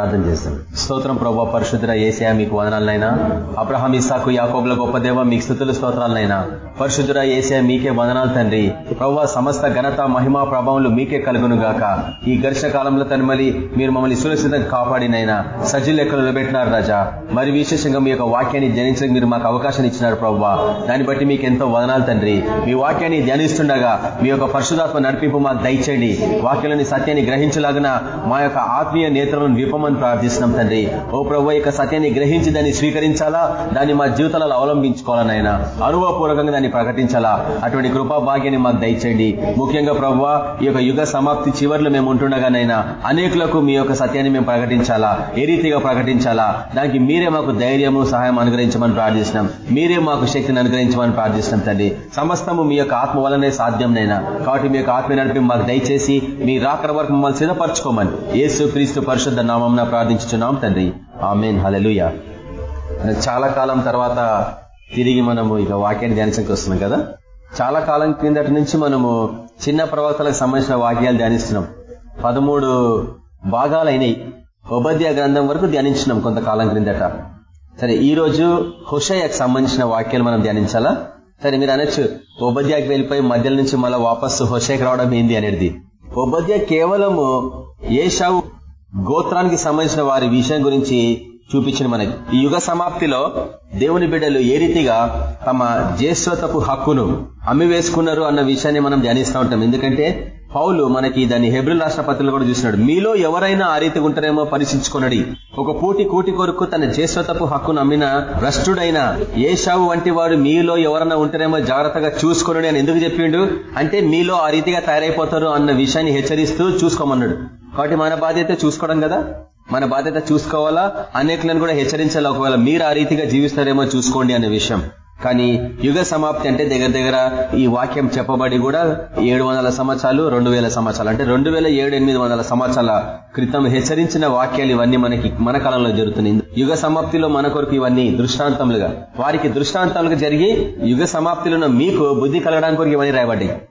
ప్రార్థన చేస్తాం. స్తోత్రం ప్రభా పరిశుద్ర ఏసియా మీకు వదనాలనైనా. అబ్రహాం ఇసాకు యాకోబుల గొప్ప దేవ మీకు స్థుతుల స్తోత్రాలనైనా. పరిశుద్ర ఏసియా మీకే వదనాలు తండ్రి. ప్రభావ సమస్త ఘనత మహిమా ప్రభావంలో మీకే కలుగును గాక ఈ ఘర్ష కాలంలో తనమలి మీరు మమ్మల్ని సురక్షితంగా కాపాడినైనా. సజ్జు లెక్కలు నిలబెట్టినారు రాజా. మరి విశేషంగా మీ యొక్క వాక్యాన్ని ధ్యానించడానికి మీరు మాకు అవకాశం ఇచ్చినారు ప్రభావ దాన్ని బట్టి మీకు ఎంతో వదనాలు తండ్రి. మీ వాక్యాన్ని ధ్యానిస్తుండగా మీ యొక్క పరిశుధాత్మ నడిపింపు మాకు దయచేయండి. వాక్యంలోని సత్యాన్ని గ్రహించలాగిన మా యొక్క ఆత్మీయ నేత్రాలను విపమని ప్రార్థిస్తున్నాం తండ్రి. ఓ ప్రభు యొక్క సత్యాన్ని గ్రహించి దాన్ని స్వీకరించాలా? దాన్ని మా జీవితాలలో అవలంబించుకోవాలనైనా అనుభవపూర్వకంగా దాన్ని ప్రకటించాలా? అటువంటి కృపా భాగ్యాన్ని మాకు దయచేయండి. ముఖ్యంగా ప్రభు ఈ యొక్క యుగ సమాప్తి చివరిలో మేము ఉంటుండగానైనా అనేకులకు మీ యొక్క సత్యాన్ని మేము ప్రకటించాలా? ఏ రీతిగా ప్రకటించాలా? దానికి మీరే మాకు ధైర్యము సహాయం అనుగ్రహించమని ప్రార్థిస్తున్నాం. మీరే మాకు శక్తిని అనుగ్రహించమని ప్రార్థిస్తున్నాం తండ్రి. సమస్తము మీ యొక్క ఆత్మ వలనే సాధ్యంనైనా కాబట్టి మీ యొక్క ఆత్మ నడిపి మాకు దయచేసి మీ రాకర వరకు మమ్మల్ని సిద్ధపరచుకోమని. యేసు క్రీస్తు పరిశుద్ధ నామం నామం ప్రార్థించుతున్నాం తండ్రి. ఆమెన్. హలలుయ చాలా కాలం తర్వాత తిరిగి మనము ఇక వాక్యాన్ని ధ్యానించడానికి వస్తున్నాం కదా? చాలా కాలం క్రిందటి నుంచి మనము చిన్న ప్రవక్తలకు సంబంధించిన వాక్యాలు ధ్యానిస్తున్నాం. పదమూడు భాగాలైనవి ఉపధ్యాయ గ్రంథం వరకు ధ్యానించినాం కొంతకాలం క్రిందట. సరే ఈ రోజు హుషయ్యకు సంబంధించిన వాక్యాలు మనం ధ్యానించాలా? సరే మీరు అనొచ్చు ఉపధ్యాయకి వెళ్ళిపోయి మధ్యలో నుంచి మళ్ళీ వాపస్సు హుషయ్యకి రావడం ఏంది అనేది. ఉపధ్య కేవలము ఏషావు గోత్రానికి సంబంధించిన వారి విషయం గురించి చూపించిన మనకి. ఈ యుగ సమాప్తిలో దేవుని బిడ్డలు ఏ రీతిగా తమ జ్యేష్ఠతపు హక్కును అమ్మి వేసుకున్నారు అన్న విషయాన్ని మనం ధ్యానిస్తూ ఉంటాం. ఎందుకంటే పౌలు మనకి దాన్ని హెబ్రిల్ రాష్ట్రపతిలో కూడా చూసినాడు. మీలో ఎవరైనా ఆ రీతిగా ఉంటారేమో పరీక్షించుకున్నది ఒక పూటి కూటి కొరకు తన జ్యేష్ఠతపు హక్కును అమ్మిన భ్రష్టుడైన ఏషావు వంటి వాడు మీలో ఎవరైనా ఉంటారేమో జాగ్రత్తగా చూసుకున్నాడు అని ఎందుకు చెప్పిండు? అంటే మీలో ఆ రీతిగా తయారైపోతారు అన్న విషయాన్ని హెచ్చరిస్తూ చూసుకోమన్నాడు. కాబట్టి మన బాధ్యత చూసుకోవడం కదా? మన బాధ్యత చూసుకోవాలా? అనేకులను కూడా హెచ్చరించాలి? ఒకవేళ మీరు ఆ రీతిగా జీవిస్తారేమో చూసుకోండి అనే విషయం. కానీ యుగ సమాప్తి అంటే దగ్గర దగ్గర ఈ వాక్యం చెప్పబడి కూడా ఏడు సంవత్సరాలు రెండు సంవత్సరాలు. అంటే రెండు వేల ఏడు ఎనిమిది వందల సంవత్సరాల క్రితం హెచ్చరించిన వాక్యాలు ఇవన్నీ మనకి మన కాలంలో జరుగుతున్నాయి. యుగ సమాప్తిలో మన కొరకు ఇవన్నీ దృష్టాంతములుగా. వారికి దృష్టాంతాలుగా జరిగి యుగ సమాప్తిలో మీకు బుద్ధి కలగడానికి కొరకు ఇవన్నీ రాయబడ్డాయి.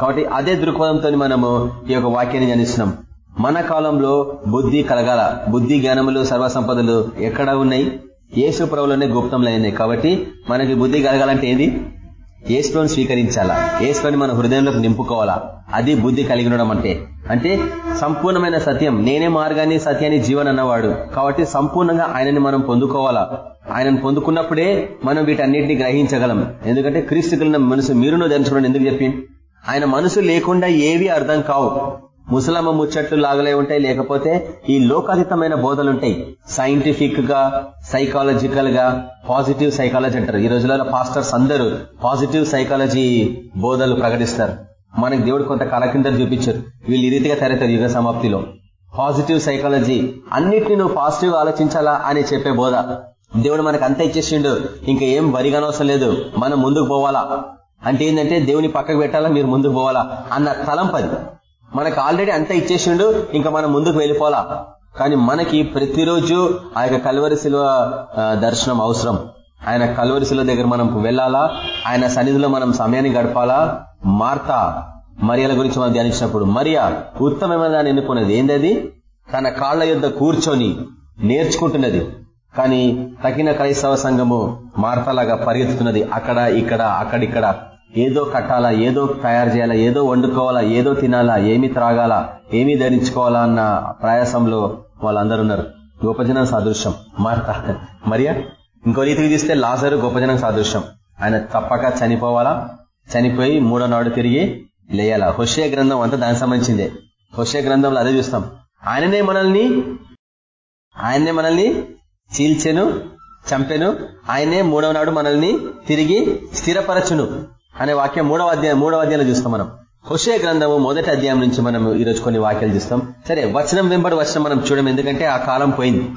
కాబట్టి అదే దృక్పథంతో మనము ఈ యొక్క వాక్యాన్ని జనిస్తున్నాం మన కాలంలో బుద్ధి కలగాల. బుద్ధి జ్ఞానములు సర్వసంపదలు ఎక్కడ ఉన్నాయి? యేసు ప్రభులోనే గుప్తంలో కాబట్టి మనకి బుద్ధి కలగాలంటే ఏంది? ఏసులోని స్వీకరించాలా? ఏసులోని మన హృదయంలోకి నింపుకోవాలా? అది బుద్ధి కలిగి ఉండడం అంటే. అంటే సంపూర్ణమైన సత్యం. నేనే మార్గాన్ని సత్యాన్ని జీవన్ అన్నవాడు. కాబట్టి సంపూర్ణంగా ఆయనని మనం పొందుకోవాలా? ఆయనను పొందుకున్నప్పుడే మనం వీటన్నిటిని గ్రహించగలం. ఎందుకంటే క్రీస్తుకున్న మనసు మీరును ధరించుకోవడం ఎందుకు చెప్పింది ఆయన మనసు లేకుండా ఏవి అర్థం కావు. ముసలమ్మ ముచ్చట్లు లాగలే ఉంటాయి లేకపోతే ఈ లోకాతీతమైన బోధలుంటాయి. సైంటిఫిక్గా సైకాలజికల్గా పాజిటివ్ సైకాలజీ అంటారు. ఈ రోజులలో పాస్టర్స్ అందరూ పాజిటివ్ సైకాలజీ బోధలు ప్రకటిస్తారు. మనకి దేవుడు కొంత కళ చూపించారు. వీళ్ళు ఈ రీతిగా తయారవుతారు యుగ సమాప్తిలో. పాజిటివ్ సైకాలజీ అన్నిటిని నువ్వు పాజిటివ్ ఆలోచించాలా అని చెప్పే బోధ. దేవుడు మనకు అంత ఇచ్చేసిండు. ఇంకా ఏం వరిగానవసరం లేదు. మనం ముందుకు పోవాలా? అంటే ఏంటంటే దేవుని పక్కకు పెట్టాలా? మీరు ముందుకు పోవాలా? అన్న తలంపది. మనకు ఆల్రెడీ అంతా ఇచ్చేసిండు ఇంకా మనం ముందుకు వెళ్ళిపోవాలా? కానీ మనకి ప్రతిరోజు ఆ యొక్క కలువరి శిలువ దర్శనం అవసరం. ఆయన కలువరి శిలువ దగ్గర మనం వెళ్ళాలా? ఆయన సన్నిధిలో మనం సమయాన్ని గడపాలా? మార్త మరియల గురించి మనం ధ్యానించినప్పుడు. మరియా ఉత్తమమైన దాన్ని ఎన్నుకున్నది? ఏందది? తన కాళ్ళ యుద్ధ కూర్చొని నేర్చుకుంటున్నది. కానీ తగిన క్రైస్తవ సంఘము మార్తలాగా పరిగెత్తుతున్నది అక్కడ ఇక్కడ అక్కడిక్కడ. ఏదో కట్టాలా ఏదో తయారు చేయాలా ఏదో వండుకోవాలా ఏదో తినాలా ఏమి త్రాగాలా ఏమి ధరించుకోవాలా అన్న ప్రయాసంలో వాళ్ళందరూ ఉన్నారు. గొప్పజనం సాదృశ్యం. మార్త. మరియా ఇంకో రీతికి తీస్తే లాజరు గోపజనం సాదృశ్యం. ఆయన తప్పక చనిపోవాలా చనిపోయి మూడో నాడు తిరిగి లేయాలా. హుషే గ్రంథం అంతా దానికి సంబంధించిందే. హుషే గ్రంథంలో అదే చూస్తాం. ఆయననే మనల్ని ఆయన్నే మనల్ని చీల్చెను చంపెను ఆయనే మూడవ నాడు మనల్ని తిరిగి స్థిరపరచును. అనే వాక్యం మూడవ అధ్యాయం మూడవ అధ్యాయంలో చూస్తాం మనం. హుషే గ్రంథము మొదటి అధ్యాయం నుంచి మనం ఈరోజు కొన్ని వాక్యాలు చూస్తాం. సరే వచనం వెంబడి వచనం మనం చూడడం ఎందుకంటే ఆ కాలం పోయింది.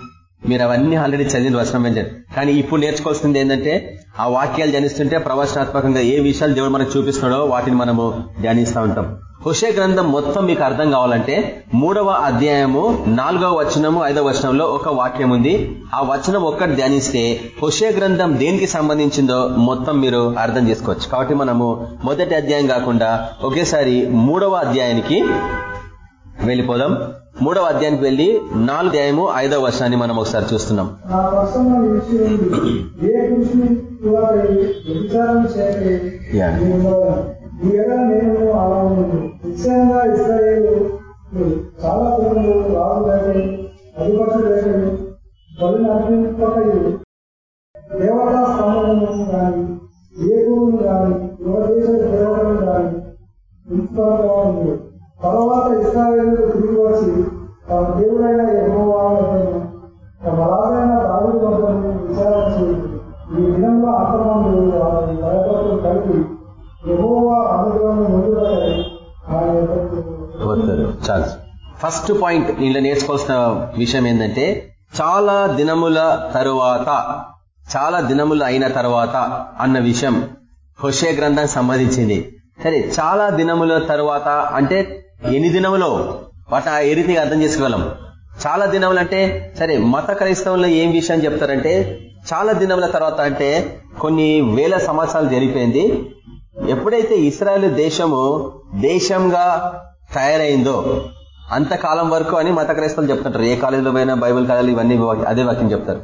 మీరు అవన్నీ ఆల్రెడీ చదివిన వచనం వెంచండి కానీ ఇప్పుడు నేర్చుకోవాల్సింది ఏంటంటే ఆ వాక్యాలు ధ్యానిస్తుంటే ప్రవచనాత్మకంగా ఏ విషయాలు దేవుడు మనకు చూపిస్తున్నాడో వాటిని మనము ధ్యానిస్తూ ఉంటాం. హుషే గ్రంథం మొత్తం మీకు అర్థం కావాలంటే మూడవ అధ్యాయము నాలుగవ వచనము ఐదవ వచనంలో ఒక వాక్యం ఉంది. ఆ వచనం ఒక్కటి ధ్యానిస్తే హుషే గ్రంథం దేనికి సంబంధించిందో మొత్తం మీరు అర్థం చేసుకోవచ్చు. కాబట్టి మనము మొదటి అధ్యాయం కాకుండా ఒకేసారి మూడవ అధ్యాయానికి వెళ్ళిపోదాం. మూడవ అధ్యాయానికి వెళ్ళి నాలుగు అధ్యాయము ఐదవ వర్షాన్ని మనం ఒకసారి చూస్తున్నాం. నా నేను అలా ఉన్నాను నిశ్చయంగా ఇస్రాయేలు చాలా కుటుంబం రాజు లేకై అధిపతులు లేకై బలి నడిపింపకై దేవతా స్తంభములను కానీ ఏ కానీ గాని యువదేశ దేవతలను గాని ఉంది తర్వాత ఇస్రాయేలు తిరిగి వచ్చి తమ దేవుడైన యెహోవా తమ రాజైన దావీదు వద్దను విచారణ చేయండి ఈ విధంగా అంతమంది వారి భయపడుతూ కలిపి చాలు. ఫస్ట్ పాయింట్ దీంట్లో నేర్చుకోవాల్సిన విషయం ఏంటంటే చాలా దినముల తరువాత చాలా దినములు అయిన తర్వాత అన్న విషయం హుషే గ్రంథానికి సంబంధించింది. సరే చాలా దినముల తరువాత అంటే ఎన్ని దినములో? వాటి ఏ రీతిగా అర్థం చేసుకోగలం? చాలా దినములు అంటే సరే మత క్రైస్తవంలో ఏం విషయం చెప్తారంటే చాలా దినముల తర్వాత అంటే కొన్ని వేల సంవత్సరాలు జరిగిపోయింది. ఎప్పుడైతే ఇస్రాయల్ దేశము దేశంగా తయారైందో అంతకాలం వరకు అని మత క్రైస్తవులు చెప్తుంటారు. ఏ కాలేజీలో పోయినా బైబిల్ కాలేజీలు ఇవన్నీ అదే వాక్యం చెప్తారు.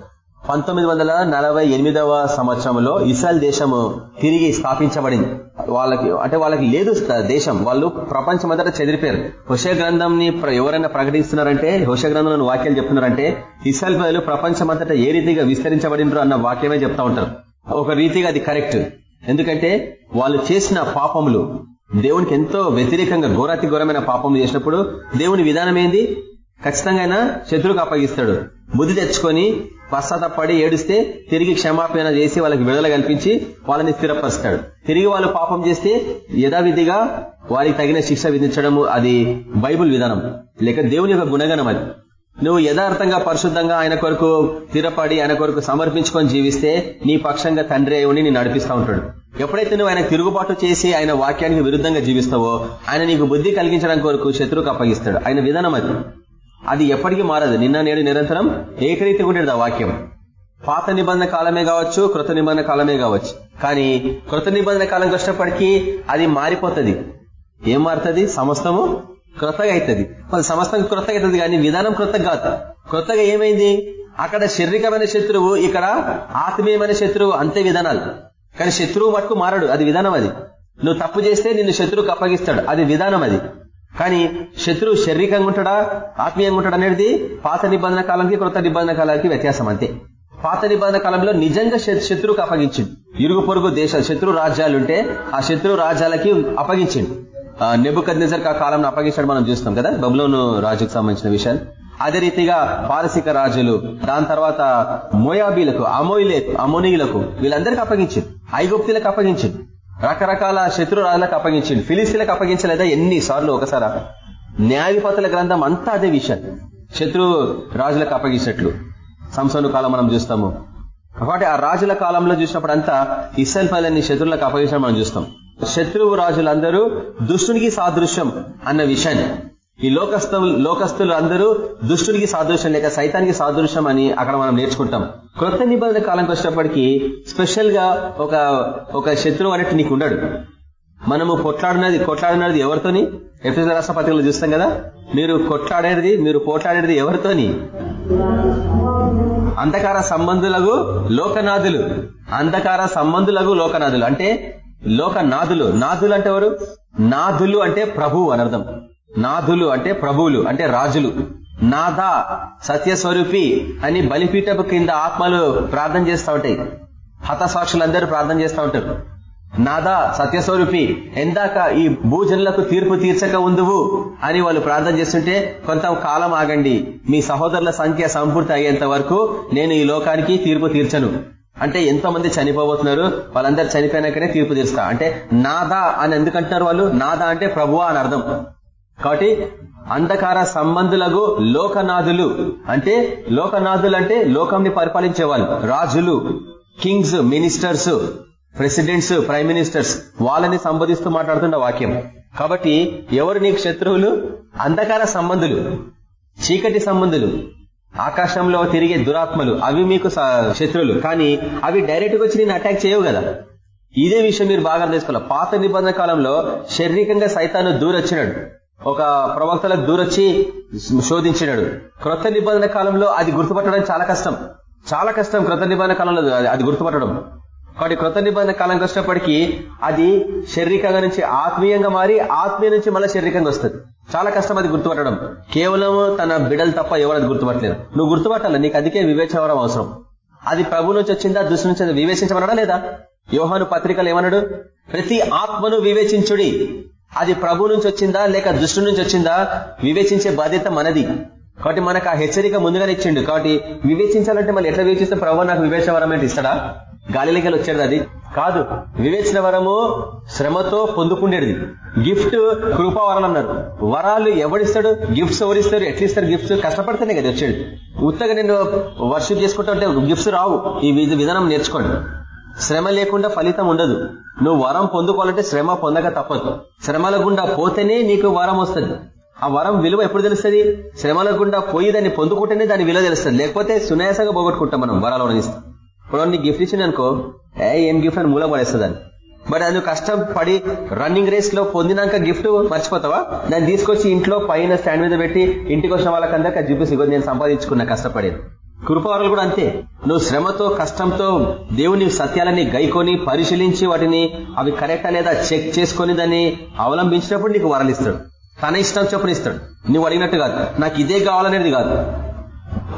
పంతొమ్మిది వందల నలభై ఎనిమిదవ సంవత్సరంలో ఇస్రాయల్ దేశము తిరిగి స్థాపించబడింది. వాళ్ళకి అంటే వాళ్ళకి లేదు దేశం. వాళ్ళు ప్రపంచమంతటా చెదిరిపోయారు. హుష గ్రంథంని ఎవరైనా ప్రకటిస్తున్నారంటే హుష గ్రంథంలో వాక్యాలు చెప్తున్నారంటే ఇస్రాయల్ ప్రజలు ప్రపంచమంతటా ఏ రీతిగా విస్తరించబడినరు అన్న వాక్యమే చెప్తా ఉంటారు. ఒక రీతిగా అది కరెక్ట్. ఎందుకంటే వాళ్ళు చేసిన పాపములు దేవునికి ఎంతో వ్యతిరేకంగా ఘోరాతి ఘోరమైన పాపం చేసినప్పుడు దేవుని విధానం ఏంది? ఖచ్చితంగా ఆయన శత్రువుకు అప్పగిస్తాడు. బుద్ధి తెచ్చుకొని పశ్చాత్తపడి ఏడిస్తే తిరిగి క్షమాపణ చేసి వాళ్ళకి విడుదల కల్పించి వాళ్ళని స్థిరపరుస్తాడు. తిరిగి వాళ్ళు పాపం చేస్తే యథావిధిగా వారికి తగిన శిక్ష విధించడము అది బైబుల్ విధానం. లేక దేవుని యొక్క గుణగణం అది. నువ్వు యథార్థంగా పరిశుద్ధంగా ఆయన కొరకు స్థిరపడి ఆయన కొరకు సమర్పించుకొని జీవిస్తే నీ పక్షంగా తండ్రి అయి నేను నడిపిస్తా ఉంటాడు. ఎప్పుడైతే నువ్వు ఆయన తిరుగుబాటు చేసి ఆయన వాక్యానికి విరుద్ధంగా జీవిస్తావో ఆయన నీకు బుద్ధి కలిగించడం కొరకు శత్రువుకు అప్పగిస్తాడు. ఆయన విధానం అది. అది ఎప్పటికీ మారదు. నిన్న నేడు నిరంతరం ఏకరీతిగా ఉండేది ఆ వాక్యం. పాత నిబంధన కాలమే కావచ్చు కృత నిబంధన కాలమే కావచ్చు. కానీ కృత నిబంధన కాలం కష్టపడికి అది మారిపోతుంది. ఏం మారుతుంది? సమస్తము క్రొత్తగా అవుతుంది. మన సమస్తం క్రొత్తగా అవుతుంది కానీ విధానం క్రొత్తగా కాదు. క్రొత్తగా ఏమైంది? అక్కడ శారీరకమైన శత్రువు ఇక్కడ ఆత్మీయమైన శత్రువు అంతే విధానాలు. కానీ శత్రువు మటుకు మారడు. అది విధానం అది. నువ్వు తప్పు చేస్తే నిన్ను శత్రువుకు అప్పగిస్తాడు. అది విధానం అది. కానీ శత్రువు శారీరకంగా ఉంటాడా? ఆత్మీయంగా ఉంటాడు అనేది పాత నిబంధన కాలానికి క్రొత్త నిబంధన కాలానికి వ్యత్యాసం అంతే. పాత నిబంధన కాలంలో నిజంగా శత్రువుకు అప్పగించింది ఇరుగు పొరుగు దేశాలు శత్రు రాజ్యాలుంటే ఆ శత్రు రాజ్యాలకి అప్పగించింది నెబుకద్ నిజర్ ఆ కాలంలో అప్పగించడం మనం చూస్తాం కదా బబులోను రాజుకు సంబంధించిన విషయాలు. అదే రీతిగా పారసిక రాజులు దాని తర్వాత మోయాబీలకు అమోయిలే అమోనీయులకు వీళ్ళందరికీ అప్పగించింది. ఐగుప్తులకు అప్పగించింది. రకరకాల శత్రు రాజులకు అప్పగించింది. ఫిలిస్తీన్లకు అప్పగించలేదా? ఎన్ని సార్లు ఒకసారి న్యాయపతుల గ్రంథం అంతా అదే విషయం. శత్రు రాజులకు అప్పగించినట్లు. సంసోను కాలం మనం చూస్తాము. కాబట్టి ఆ రాజుల కాలంలో చూసినప్పుడు అంతా ఇస్రాయల్ శత్రువులకు అప్పగించడం మనం చూస్తాం. శత్రువు రాజులందరూ దుష్టునికి సాదృశ్యం అన్న విషయాన్ని. ఈ లోకస్థ లోకస్తులు అందరూ దుష్టునికి సాదృశ్యం లేక సైతానికి సాదృశ్యం అని అక్కడ మనం నేర్చుకుంటాం. క్రొత్త నిబంధన కాలంకి వచ్చినప్పటికీ స్పెషల్గా ఒక ఒక శత్రువు అనేట్టు నీకు ఉండడు. మనము కొట్లాడినది కొట్లాడినది ఎవరితోని? ఎఫ్ఎస్ రాష్ట్ర చూస్తాం కదా? మీరు కొట్లాడేది మీరు పోట్లాడేది ఎవరితోని? అంధకార సంబంధులకు లోకనాథులు. అంధకార సంబంధులకు లోకనాథులు. అంటే లోకనాథులు నాథులు అంటే ఎవరు? నాథులు అంటే ప్రభువు అనర్థం నాదులు నాథులు అంటే ప్రభువులు అంటే రాజులు. నాథ సత్యస్వరూపి అని బలిపీఠపు కింద ఆత్మలు ప్రార్థన చేస్తూ ఉంటాయి. హతసాక్షులందరూ ప్రార్థన చేస్తూ ఉంటారు. నాదా సత్యస్వరూపి ఎందాక ఈ భూజనులకు తీర్పు తీర్చక ఉందువు అని వాళ్ళు ప్రార్థన చేస్తుంటే కొంత కాలం ఆగండి మీ సహోదరుల సంఖ్య సంపూర్తి అయ్యేంత వరకు నేను ఈ లోకానికి తీర్పు తీర్చను. అంటే ఎంతో మంది చనిపోబోతున్నారు వాళ్ళందరూ చనిపోయినాకనే తీర్పు తీరుస్తా. అంటే నాదా అని ఎందుకంటున్నారు వాళ్ళు? నాదా అంటే ప్రభువా అని అర్థం. కాబట్టి అంధకార సంబంధులకు లోకనాథులు అంటే లోకనాథులు అంటే లోకంని పరిపాలించే వాళ్ళు రాజులు kings ministers presidents prime ministers వాళ్ళని సంబోధిస్తూ మాట్లాడుతున్న వాక్యం. కాబట్టి ఎవరు నీకు శత్రువులు? అంధకార సంబంధులు చీకటి సంబంధులు. ఆకాశంలో తిరిగే దురాత్మలు. అవి మీకు శత్రువులు కానీ అవి డైరెక్ట్గా వచ్చి నేను అటాక్ చేయవు కదా. ఇదే విషయం మీరు బాగా తెలుసుకోవాలి పాత నిబంధన కాలంలో శారీరకంగా సైతాను దూరొచ్చినాడు. ఒక ప్రవక్తలకు దూరొచ్చి శోధించినాడు. క్రొత్త నిబంధన కాలంలో అది గుర్తుపట్టడం చాలా కష్టం. చాలా కష్టం క్రొత్త నిబంధన కాలంలో అది గుర్తుపట్టడం. కాబట్టి కొత్త నిబంధన కాలంకి వచ్చినప్పటికీ అది శారీరకంగా నుంచి ఆత్మీయంగా మారి ఆత్మీయ నుంచి మళ్ళీ శారీరకంగా వస్తుంది. చాలా కష్టం అది గుర్తుపట్టడం. కేవలం తన బిడలు తప్ప ఎవరు గుర్తుపట్టలేదు. నువ్వు గుర్తుపట్టాలి నీకు అందుకే వివేచవరం అవసరం. అది ప్రభు నుంచి వచ్చిందా దృష్టి నుంచి వివేచించమన్నాడా లేదా? యోహాను పత్రికలు ఏమన్నాడు? ప్రతి ఆత్మను వివేచించుడి. అది ప్రభు నుంచి వచ్చిందా లేక దృష్టి నుంచి వచ్చిందా? వివేచించే బాధ్యత మనది. కాబట్టి మనకు ఆ హెచ్చరిక ముందుగానే ఇచ్చిండు. కాబట్టి వివేచించాలంటే మళ్ళీ ఎట్లా వివేచిస్తే ప్రభు నాకు వివేచవరం అంటే ఇస్తాడా? గాలిలోకి వచ్చేది అది. కాదు వివేచన వరము శ్రమతో పొందుకుండేది. గిఫ్ట్ కృపావరాలు అన్నారు. వరాలు ఎవడిస్తాడు? గిఫ్ట్స్ ఎవరిస్తారు? ఎట్లా ఇస్తారు గిఫ్ట్స్? కష్టపడితేనే కదా వచ్చేది. ఉత్తగా నేను వర్షం చేసుకుంటా ఉంటే గిఫ్ట్స్ రావు. ఈ విధానం నేర్చుకోండి. శ్రమ లేకుండా ఫలితం ఉండదు. నువ్వు వరం పొందుకోవాలంటే శ్రమ పొందక తప్పదు. శ్రమల గుండా పోతేనే నీకు వరం వస్తుంది. ఆ వరం విలువ ఎప్పుడు తెలుస్తుంది? శ్రమల గుండా పోయి దాన్ని పొందుకుంటేనే దాని విలువ తెలుస్తుంది. లేకపోతే సునాయాసంగా పోగొట్టుకుంటాం మనం వరాలు ఇస్తాం ఇప్పుడు నీకు గిఫ్ట్ ఇచ్చింది అనుకో ఏ ఏం గిఫ్ట్ అని మూల పడేస్తుందని. అని బట్ అది కష్టపడి రన్నింగ్ రేస్లో పొందినాక గిఫ్ట్ మర్చిపోతావా? దాన్ని తీసుకొచ్చి ఇంట్లో పైన స్టాండ్ మీద పెట్టి ఇంటికి వచ్చిన వాళ్ళకందరికీ చూపిస్తే నేను సంపాదించుకున్న కష్టపడేది. కృపారులు కూడా అంతే. నువ్వు శ్రమతో కష్టంతో దేవుని సత్యాలని గైకొని పరిశీలించి వాటిని అవి కరెక్టా లేదా చెక్ చేసుకొని దాన్ని అవలంబించినప్పుడు నీకు వరలిస్తాడు తన ఇష్టం చొప్పున ఇస్తాడు. నువ్వు అడిగినట్టు కాదు. నాకు ఇదే కావాలనేది కాదు.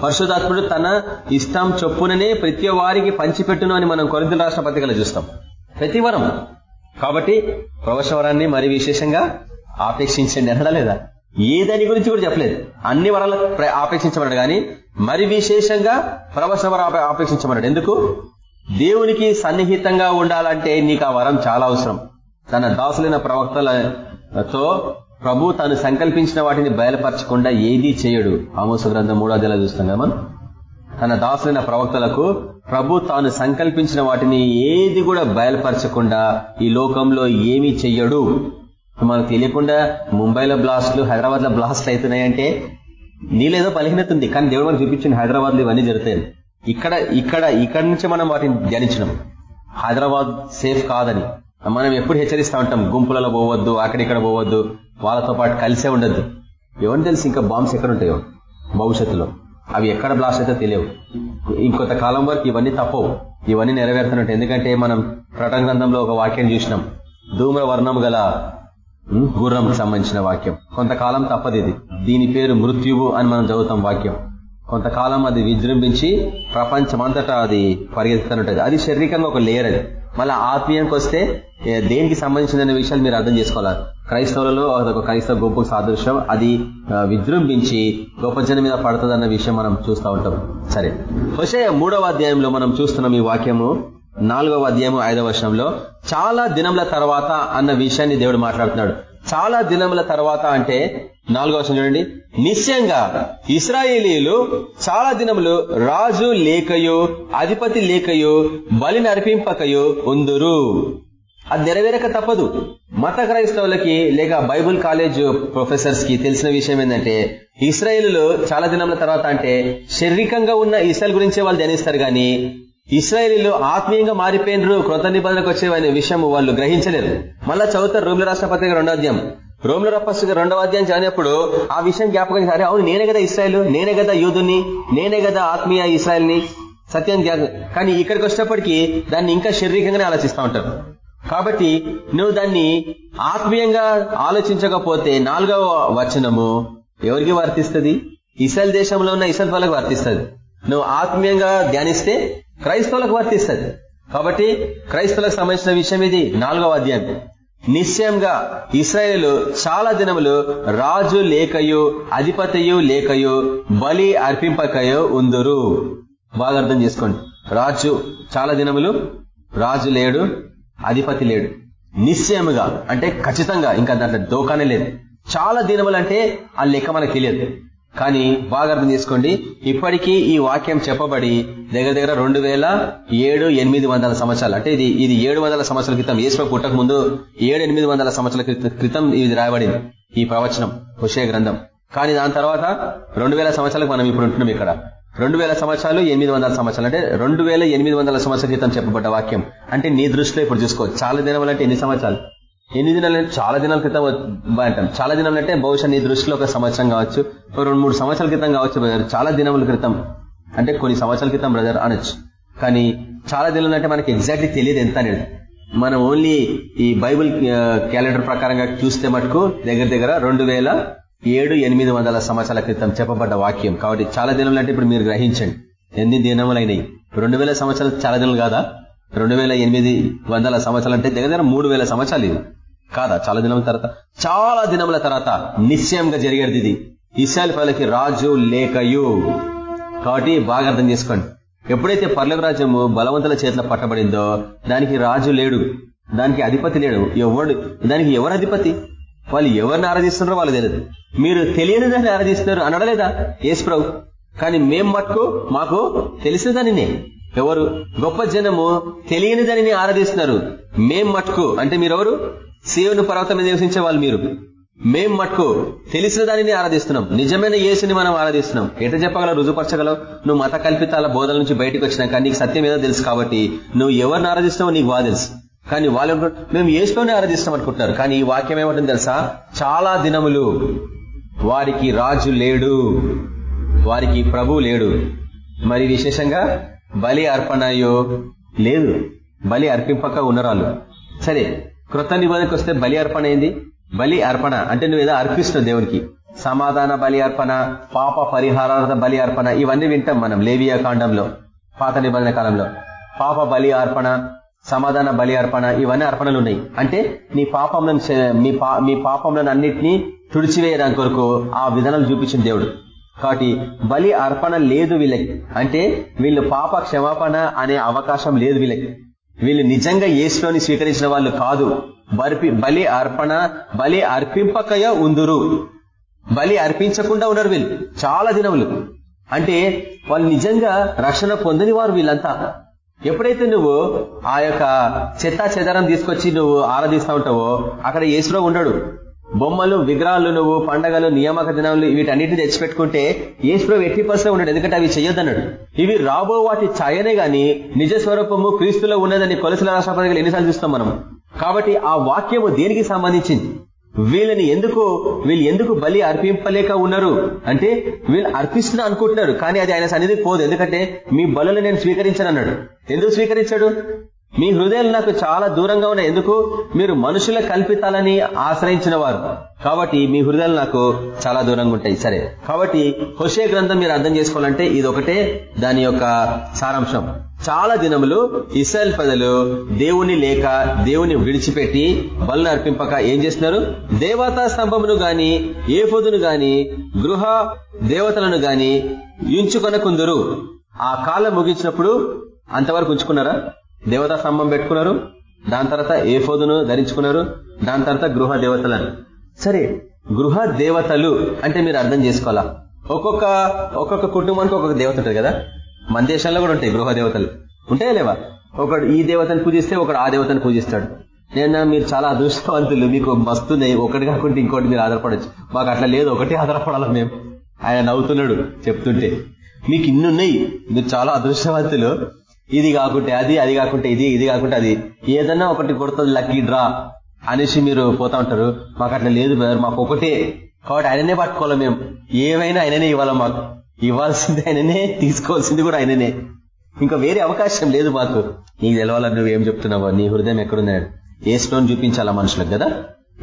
పరిశుధాత్ముడు తన ఇష్టం చొప్పుననే ప్రతి వారికి పంచిపెట్టును అని మనం కొరింత రాష్ట్ర పత్రికలు చూస్తాం. ప్రతి వరం. కాబట్టి ప్రవశవరాన్ని మరి విశేషంగా ఆపేక్షించండి అనడలేదా ఏ దాని గురించి కూడా చెప్పలేదు. అన్ని వరాలు ఆపేక్షించమన్నాడు కానీ మరి విశేషంగా ప్రవశవర ఆపేక్షించమన్నాడు ఎందుకు? దేవునికి సన్నిహితంగా ఉండాలంటే నీకు ఆ వరం చాలా అవసరం. తన దాసులైన ప్రవక్తలతో ప్రభు తాను సంకల్పించిన వాటిని బయలుపరచకుండా ఏదీ చేయడు. ఆమోస గ్రంథం మూడోదేలా చూస్తాం కదా తన దాసులైన ప్రవక్తలకు ప్రభు తాను సంకల్పించిన వాటిని ఏది కూడా బయలుపరచకుండా ఈ లోకంలో ఏమీ చెయ్యడు. మనకు తెలియకుండా ముంబైలో బ్లాస్ట్లు హైదరాబాద్లో బ్లాస్ట్లు అవుతున్నాయంటే నీలేదో బలహీనత ఉంది. కానీ దేవుడు మనకు చూపించిన హైదరాబాద్లో ఇవన్నీ జరుగుతాయి. ఇక్కడ ఇక్కడ ఇక్కడ నుంచి మనం వాటిని ధ్యానించినాం హైదరాబాద్ సేఫ్ కాదని. మనం ఎప్పుడు హెచ్చరిస్తా ఉంటాం గుంపులలో పోవద్దు అక్కడిక్కడ పోవద్దు. వాళ్ళతో పాటు కలిసే ఉండద్దు. ఎవరిని తెలిసి ఇంకా బాంబ్స్ ఎక్కడ ఉంటాయో భవిష్యత్తులో. అవి ఎక్కడ బ్లాస్ట్ అయితే తెలియవు. ఇంకొంత కాలం వరకు ఇవన్నీ తప్పవు. ఇవన్నీ నెరవేరుతున్నట్టు ఎందుకంటే మనం ప్రటన గ్రంథంలో ఒక వాక్యం చూసినాం. ధూమ్ర వర్ణం గల గుర్రంకి సంబంధించిన వాక్యం. కొంతకాలం తప్పదు ఇది. దీని పేరు మృత్యువు అని మనం చదువుతాం వాక్యం. కొంతకాలం అది విజృంభించి ప్రపంచమంతటా అది పరిగెత్తుతున్నట్టు అది శారీరకంగా ఒక లేయర్ అది. మళ్ళీ ఆత్మీయంకి వస్తే దేనికి సంబంధించిన విషయాలు మీరు అర్థం చేసుకోవాలి. క్రైస్తవులలో ఒక క్రైస్తవ గొప్ప సాదృశ్యం అది విజృంభించి గొప్ప జనం మీద పడుతుంది విషయం మనం చూస్తూ ఉంటాం. సరే. హుషయ మూడవ అధ్యాయంలో మనం చూస్తున్నాం ఈ వాక్యము. నాలుగవ అధ్యాయము ఐదవ వర్షంలో చాలా దినముల తర్వాత అన్న విషయాన్ని దేవుడు మాట్లాడుతున్నాడు. చాలా దినముల తర్వాత అంటే నాలుగో వచ్చిన చూడండి. నిశ్చయంగా ఇస్రాయేలీలు చాలా దినములు రాజు లేకయో అధిపతి లేకయో బలి నరిపింపకయో ఉందురు. అది నెరవేరక తప్పదు. మత క్రైస్తవులకి లేక బైబుల్ కాలేజ్ ప్రొఫెసర్స్కి తెలిసిన విషయం ఏంటంటే ఇస్రాయేలు చాలా దినముల తర్వాత అంటే శారీరకంగా ఉన్న ఇస్రాయల్ గురించే వాళ్ళు ధ్యానిస్తారు కానీ ఇస్రాయేలీలు ఆత్మీయంగా మారిపోయినరు క్రొత్త నిబంధనకు వచ్చే విషయం వాళ్ళు గ్రహించలేరు. మళ్ళా చదువుతారు రోమిల రాష్ట్ర పత్రిక రెండో అధ్యాయం. రోమిల రప్పస్ రెండవ అధ్యాయం చదివినప్పుడు ఆ విషయం జ్ఞాపకం సరే అవును నేనే కదా ఇస్రాయల్ నేనే కదా యూదుని నేనే కదా ఆత్మీయ ఇస్రాయల్ని సత్యం కానీ ఇక్కడికి వచ్చినప్పటికీ దాన్ని ఇంకా శారీరకంగానే ఆలోచిస్తూ ఉంటారు. కాబట్టి నువ్వు దాన్ని ఆత్మీయంగా ఆలోచించకపోతే నాలుగవ వచనము ఎవరికి వర్తిస్తుంది? ఇసల్ దేశంలో ఉన్న ఇసల్ వాళ్ళకి వర్తిస్తుంది. నువ్వు ఆత్మీయంగా ధ్యానిస్తే క్రైస్తవులకు వర్తిస్తుంది. కాబట్టి క్రైస్తవులకు సంబంధించిన విషయం ఇది నాలుగవ అధ్యాయం. నిశ్చయంగా ఇస్రాయేల్ చాలా దినములు రాజు లేకయు అధిపతయు లేకయో బలి అర్పింపకయో ఉందరు. బాగా అర్థం చేసుకోండి. రాజు చాలా దినములు రాజు లేడు అధిపతి లేడు. నిశ్చయముగా అంటే ఖచ్చితంగా ఇంకా దాంట్లో దోకానే లేదు. చాలా దినములు అంటే ఆ లెక్క మనకు తెలియదు. కానీ బాగా అర్థం చేసుకోండి. ఇప్పటికీ ఈ వాక్యం చెప్పబడి దగ్గర దగ్గర రెండు వేల ఏడు ఎనిమిది వందల సంవత్సరాలు. అంటే ఇది ఇది ఏడు వందల సంవత్సరాల క్రితం. ఈశ్వర పుట్టక ముందు ఏడు ఎనిమిది వందల సంవత్సరాల క్రితం ఇది రాయబడింది ఈ ప్రవచనం హుషే గ్రంథం. కానీ దాని తర్వాత రెండు వేల సంవత్సరాలకు మనం ఇప్పుడు ఉంటున్నాం ఇక్కడ. రెండు వేల సంవత్సరాలు ఎనిమిది వందల సంవత్సరాలు. అంటే రెండు వేల ఎనిమిది వందల సంవత్సరాల క్రితం చెప్పబడ్డ వాక్యం. అంటే నీ దృష్టిలో ఇప్పుడు చూసుకోవచ్చు. చాలా దినములు అంటే ఎన్ని సంవత్సరాలు? ఎన్ని దినాలు చాలా దినాల క్రితం అంటాం. చాలా దినాలు అంటే బహుశా నీ దృష్టిలో ఒక సంవత్సరం కావచ్చు రెండు మూడు సంవత్సరాల క్రితం కావచ్చు బ్రదర్ చాలా దినముల క్రితం. అంటే కొన్ని సంవత్సరాల క్రితం బ్రదర్ అనొచ్చు. కానీ చాలా దినాలు అంటే మనకి ఎగ్జాక్ట్లీ తెలియదు ఎంత అనేది. మనం ఓన్లీ ఈ బైబుల్ క్యాలెండర్ ప్రకారంగా చూస్తే మటుకు దగ్గర దగ్గర రెండు వేల ఏడు ఎనిమిది వందల సంవత్సరాల క్రితం చెప్పబడ్డ వాక్యం. కాబట్టి చాలా దినములు అంటే ఇప్పుడు మీరు గ్రహించండి. ఎన్ని దినములైనవి రెండు వేల సంవత్సరాలు చాలా దినాలు కాదా? రెండు వేల ఎనిమిది వందల సంవత్సరాలు అంటే దగ్గర దగ్గర మూడు వేల సంవత్సరాలు ఇవి కాదా? చాలా దినం తర్వాత. చాలా దినముల తర్వాత నిశ్చయంగా జరిగేది ఇది. ఇస్రాయల్ ప్రజలకి రాజు లేకయు. కాబట్టి బాగా అర్థం చేసుకోండి. ఎప్పుడైతే పర్లక రాజ్యము బలవంతుల చేతిలో పట్టబడిందో దానికి రాజు లేడు. దానికి అధిపతి లేడు. ఎవడు? దానికి ఎవరు అధిపతి? వాళ్ళు ఎవరిని ఆరాధిస్తున్నారో వాళ్ళు తెలియదు మీరు తెలియని దాన్ని ఆరాధిస్తున్నారు అనడలేదా? యేసు ప్రభు. కానీ మేం మట్టుకు మాకు తెలిసిన దానినే. ఎవరు? గొప్ప జనము తెలియని దానిని ఆరాధిస్తున్నారు. మేం మట్టుకు అంటే మీరెవరు? శివుని పర్వతం మీద నివసించే వాళ్ళు మీరు. మేం మట్టుకు తెలిసిన దానిని ఆరాధిస్తున్నాం. నిజమైన యేసుని మనం ఆరాధిస్తున్నాం. ఎట చెప్పగలవు? రుజుపరచగలవు నువ్వు మత కల్పితాల బోధల నుంచి బయటకు వచ్చినాక నీకు సత్యం ఏదో తెలుసు కాబట్టి నువ్వు ఎవరిని ఆరాధిస్తున్నావు నీకు బాగా తెలుసు. కానీ వాళ్ళు మేము యేసులోనే ఆరాధిస్తాం అనుకుంటున్నారు. కానీ ఈ వాక్యం ఏమంటుంది తెలుసా? చాలా దినములు వారికి రాజు లేడు. వారికి ప్రభు లేడు. మరి విశేషంగా బలి అర్పణయో లేదు. బలి అర్పింపక ఉన్నరాలు. సరే కృత నిబంధనకు వస్తే బలి అర్పణ ఏంది? బలి అర్పణ. అంటే నువ్వు ఏదో అర్పిస్తున్నావు దేవునికి. సమాధాన బలి అర్పణ పాప పరిహారార్థ బలి అర్పణ ఇవన్నీ వింటాం మనం లేవియా కాండంలో పాత నిబంధన కాలంలో. పాప బలి అర్పణ సమాధాన బలి అర్పణ ఇవన్నీ అర్పణలు ఉన్నాయి. అంటే నీ పాపంలో మీ మీ పాపంలో అన్నింటినీ తుడిచివేయడానికి కొరకు ఆ విధానాలు చూపించిన దేవుడు. కాబట్టి బలి అర్పణ లేదు వీళ్ళకి. అంటే వీళ్ళు పాప క్షమాపణ అనే అవకాశం లేదు వీళ్ళకి. వీళ్ళు నిజంగా యేసులోని స్వీకరించిన వాళ్ళు కాదు. బర్పి బలి అర్పణ బలి అర్పింపకయ ఉందురు. బలి అర్పించకుండా ఉన్నారు వీళ్ళు. చాలా దినములు. అంటే వాళ్ళు నిజంగా రక్షణ పొందని వారు వీళ్ళంతా. ఎప్పుడైతే నువ్వు ఆ యొక్క చెత్త చెదరం తీసుకొచ్చి నువ్వు ఆరాధిస్తూ ఉంటావో అక్కడ యేసులో ఉండడు. బొమ్మలు విగ్రహాలు నువ్వు పండగలు నియామక దినాలు వీటన్నిటిని తెచ్చిపెట్టుకుంటే ఏసుప్రభు ఎట్టి పరిస్థితిలో ఉండడు. ఎందుకంటే అవి చెయ్యొద్దన్నాడు. ఇవి రాబో వాటి ఛాయనే గాని నిజ స్వరూపము క్రీస్తులో ఉన్నదని కొలసల రాష్ట్రపతిగా ఎన్నిసార్లు చూస్తాం మనం. కాబట్టి ఆ వాక్యము దేనికి సంబంధించింది? వీళ్ళని ఎందుకు వీళ్ళు ఎందుకు బలి అర్పింపలేక ఉన్నారు? అంటే వీళ్ళు అర్పిస్తున్నా అనుకుంటున్నారు కానీ అది ఆయన సన్నిధికి పోదు. ఎందుకంటే మీ బలులు నేను స్వీకరించాను అన్నాడు ఎందుకు స్వీకరించాడు? మీ హృదయాలు నాకు చాలా దూరంగా ఉన్నాయి. ఎందుకు? మీరు మనుషుల కల్పితాలని ఆశ్రయించిన వారు కాబట్టి మీ హృదయాలు నాకు చాలా దూరంగా ఉంటాయి. సరే. కాబట్టి హుషే గ్రంథం మీరు అర్థం చేసుకోవాలంటే ఇది ఒకటే దాని యొక్క సారాంశం. చాలా దినములు ఇస్రాయల్ ప్రజలు దేవుని లేక దేవుని విడిచిపెట్టి బలను అర్పింపక ఏం చేస్తున్నారు? దేవతా స్తంభమును గాని ఏఫోదును గాని గృహ దేవతలను గాని ఉంచుకొనకుందురు. ఆ కాలం ముగించినప్పుడు అంతవరకు ఉంచుకున్నారా? దేవతా స్తంభం పెట్టుకున్నారు. దాని తర్వాత ఏఫోదును ధరించుకున్నారు. దాని తర్వాత గృహ దేవతలను. సరే. గృహ దేవతలు అంటే మీరు అర్థం చేసుకోవాలా? ఒక్కొక్క ఒక్కొక్క కుటుంబానికి ఒక్కొక్క దేవత ఉంటుంది కదా? మన దేశంలో కూడా ఉంటాయి గృహ దేవతలు. ఉంటాయా లేవా? ఒకడు ఈ దేవతను పూజిస్తే ఒకడు ఆ దేవతను పూజిస్తాడు. నేను మీరు చాలా అదృష్టవంతులు. మీకు మస్తున్నాయి ఒకటి కాకుండా ఇంకోటి మీరు ఆధారపడచ్చు. మాకు అట్లా లేదు. ఒకటి ఆధారపడాలా మేము? ఆయన నవ్వుతున్నాడు చెప్తుంటే. మీకు ఇన్నున్నాయి. మీరు చాలా అదృష్టవంతులు. ఇది కాకుంటే అది అది కాకుంటే ఇది ఇది కాకుంటే అది. ఏదన్నా ఒకటి కొడుతుంది లక్కీ డ్రా అనేసి మీరు పోతా ఉంటారు. మాకు అట్లా లేదు బ్రదర్ మాకు ఒకటే. కాబట్టి ఆయననే పట్టుకోవాలి మేము. ఏమైనా ఆయననే ఇవ్వాలి మాకు. ఇవ్వాల్సింది ఆయననే తీసుకోవాల్సింది కూడా ఆయననే. ఇంకా వేరే అవకాశం లేదు మాకు. నీకు తెలవాలని నువ్వు ఏం చెప్తున్నావు? నీ హృదయం ఎక్కడుందని ఏ స్టోన్ చూపించాలా మనుషులకు కదా?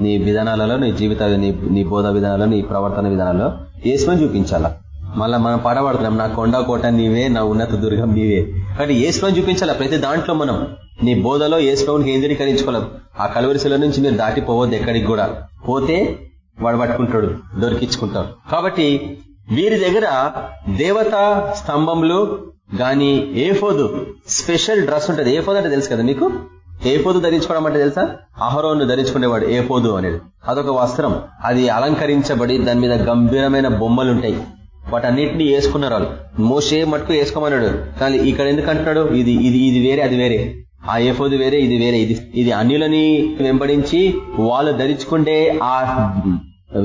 నీ విధానాలలో నీ జీవిత నీ బోధ విధానాలు నీ ప్రవర్తన విధానాల్లో ఏ స్టోన్ చూపించాలా? మళ్ళా మనం పడబడుతున్నాం నా కొండ కోట నీవే నా ఉన్నత దుర్గం నీవే. కానీ ఏ చూపించాలా? ప్రతి దాంట్లో మనం నీ బోధలో ఏ కేంద్రీకరించుకోలేం. ఆ కలువరిశిల నుంచి మీరు దాటిపోవద్దు ఎక్కడికి కూడా. పోతే వాడు పట్టుకుంటాడు దొరికించుకుంటాడు కాబట్టి వీరి దగ్గర దేవతా స్తంభంలో గాని ఏఫోదు స్పెషల్ డ్రెస్ ఉంటుంది. ఏఫోదు అంటే తెలుసు కదా మీకు? ఏఫోదు ధరించుకోవడం అంటే తెలుసా? అహరోను ధరించుకునేవాడు ఏఫోదు అనేది. అదొక వస్త్రం. అది అలంకరించబడి దాని మీద గంభీరమైన బొమ్మలు ఉంటాయి వాటన్నిటిని వేసుకున్నారు వాళ్ళు. మోసే మటుకు వేసుకోమన్నాడు. కానీ ఇక్కడ ఎందుకు అంటున్నాడు ఇది ఇది ఇది వేరే అది వేరే. ఆ ఏఫోది వేరే ఇది వేరే. ఇది ఇది అన్యులని వెంబడించి వాళ్ళు ధరించుకుంటే ఆ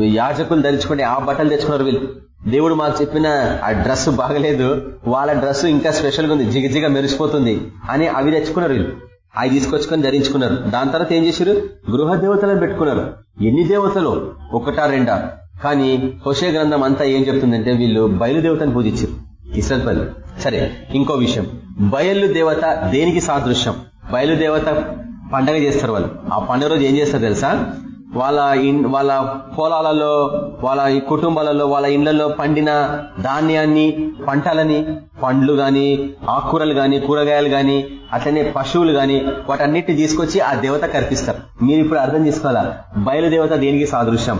యాజకులు ధరించుకుంటే ఆ బట్టలు తెచ్చుకున్నారు వీళ్ళు. దేవుడు మాకు చెప్పిన ఆ డ్రెస్ బాగలేదు. వాళ్ళ డ్రెస్ ఇంకా స్పెషల్గా ఉంది. జిగజిగ మెరిసిపోతుంది అని అవి తెచ్చుకున్నారు వీళ్ళు. అవి తీసుకొచ్చుకొని ధరించుకున్నారు. దాని తర్వాత ఏం చేశారు? గృహ దేవతలను పెట్టుకున్నారు. ఎన్ని దేవతలు? ఒకటా రెండా? కానీ హుషే గ్రంథం అంతా ఏం చెప్తుందంటే వీళ్ళు బయలుదేవతను పూజించారు. ఇస్రాయల్ సరే ఇంకో విషయం. బయలు దేవత దేనికి సాదృశ్యం? బయలుదేవత పండగ చేస్తారు వాళ్ళు. ఆ పండుగ రోజు ఏం చేస్తారు తెలుసా? వాళ్ళ వాళ్ళ పొలాలలో వాళ్ళ కుటుంబాలలో వాళ్ళ ఇళ్ళలో పండిన ధాన్యాన్ని పంటలని పండ్లు గాని ఆకుకూరలు గాని కూరగాయలు గాని అట్లనే పశువులు గాని వాటన్నిటిని తీసుకొచ్చి ఆ దేవత కర్పిస్తారు మీరు ఇప్పుడు అర్థం చేసుకోవాలా? బయలుదేవత దేనికి సాదృశ్యం?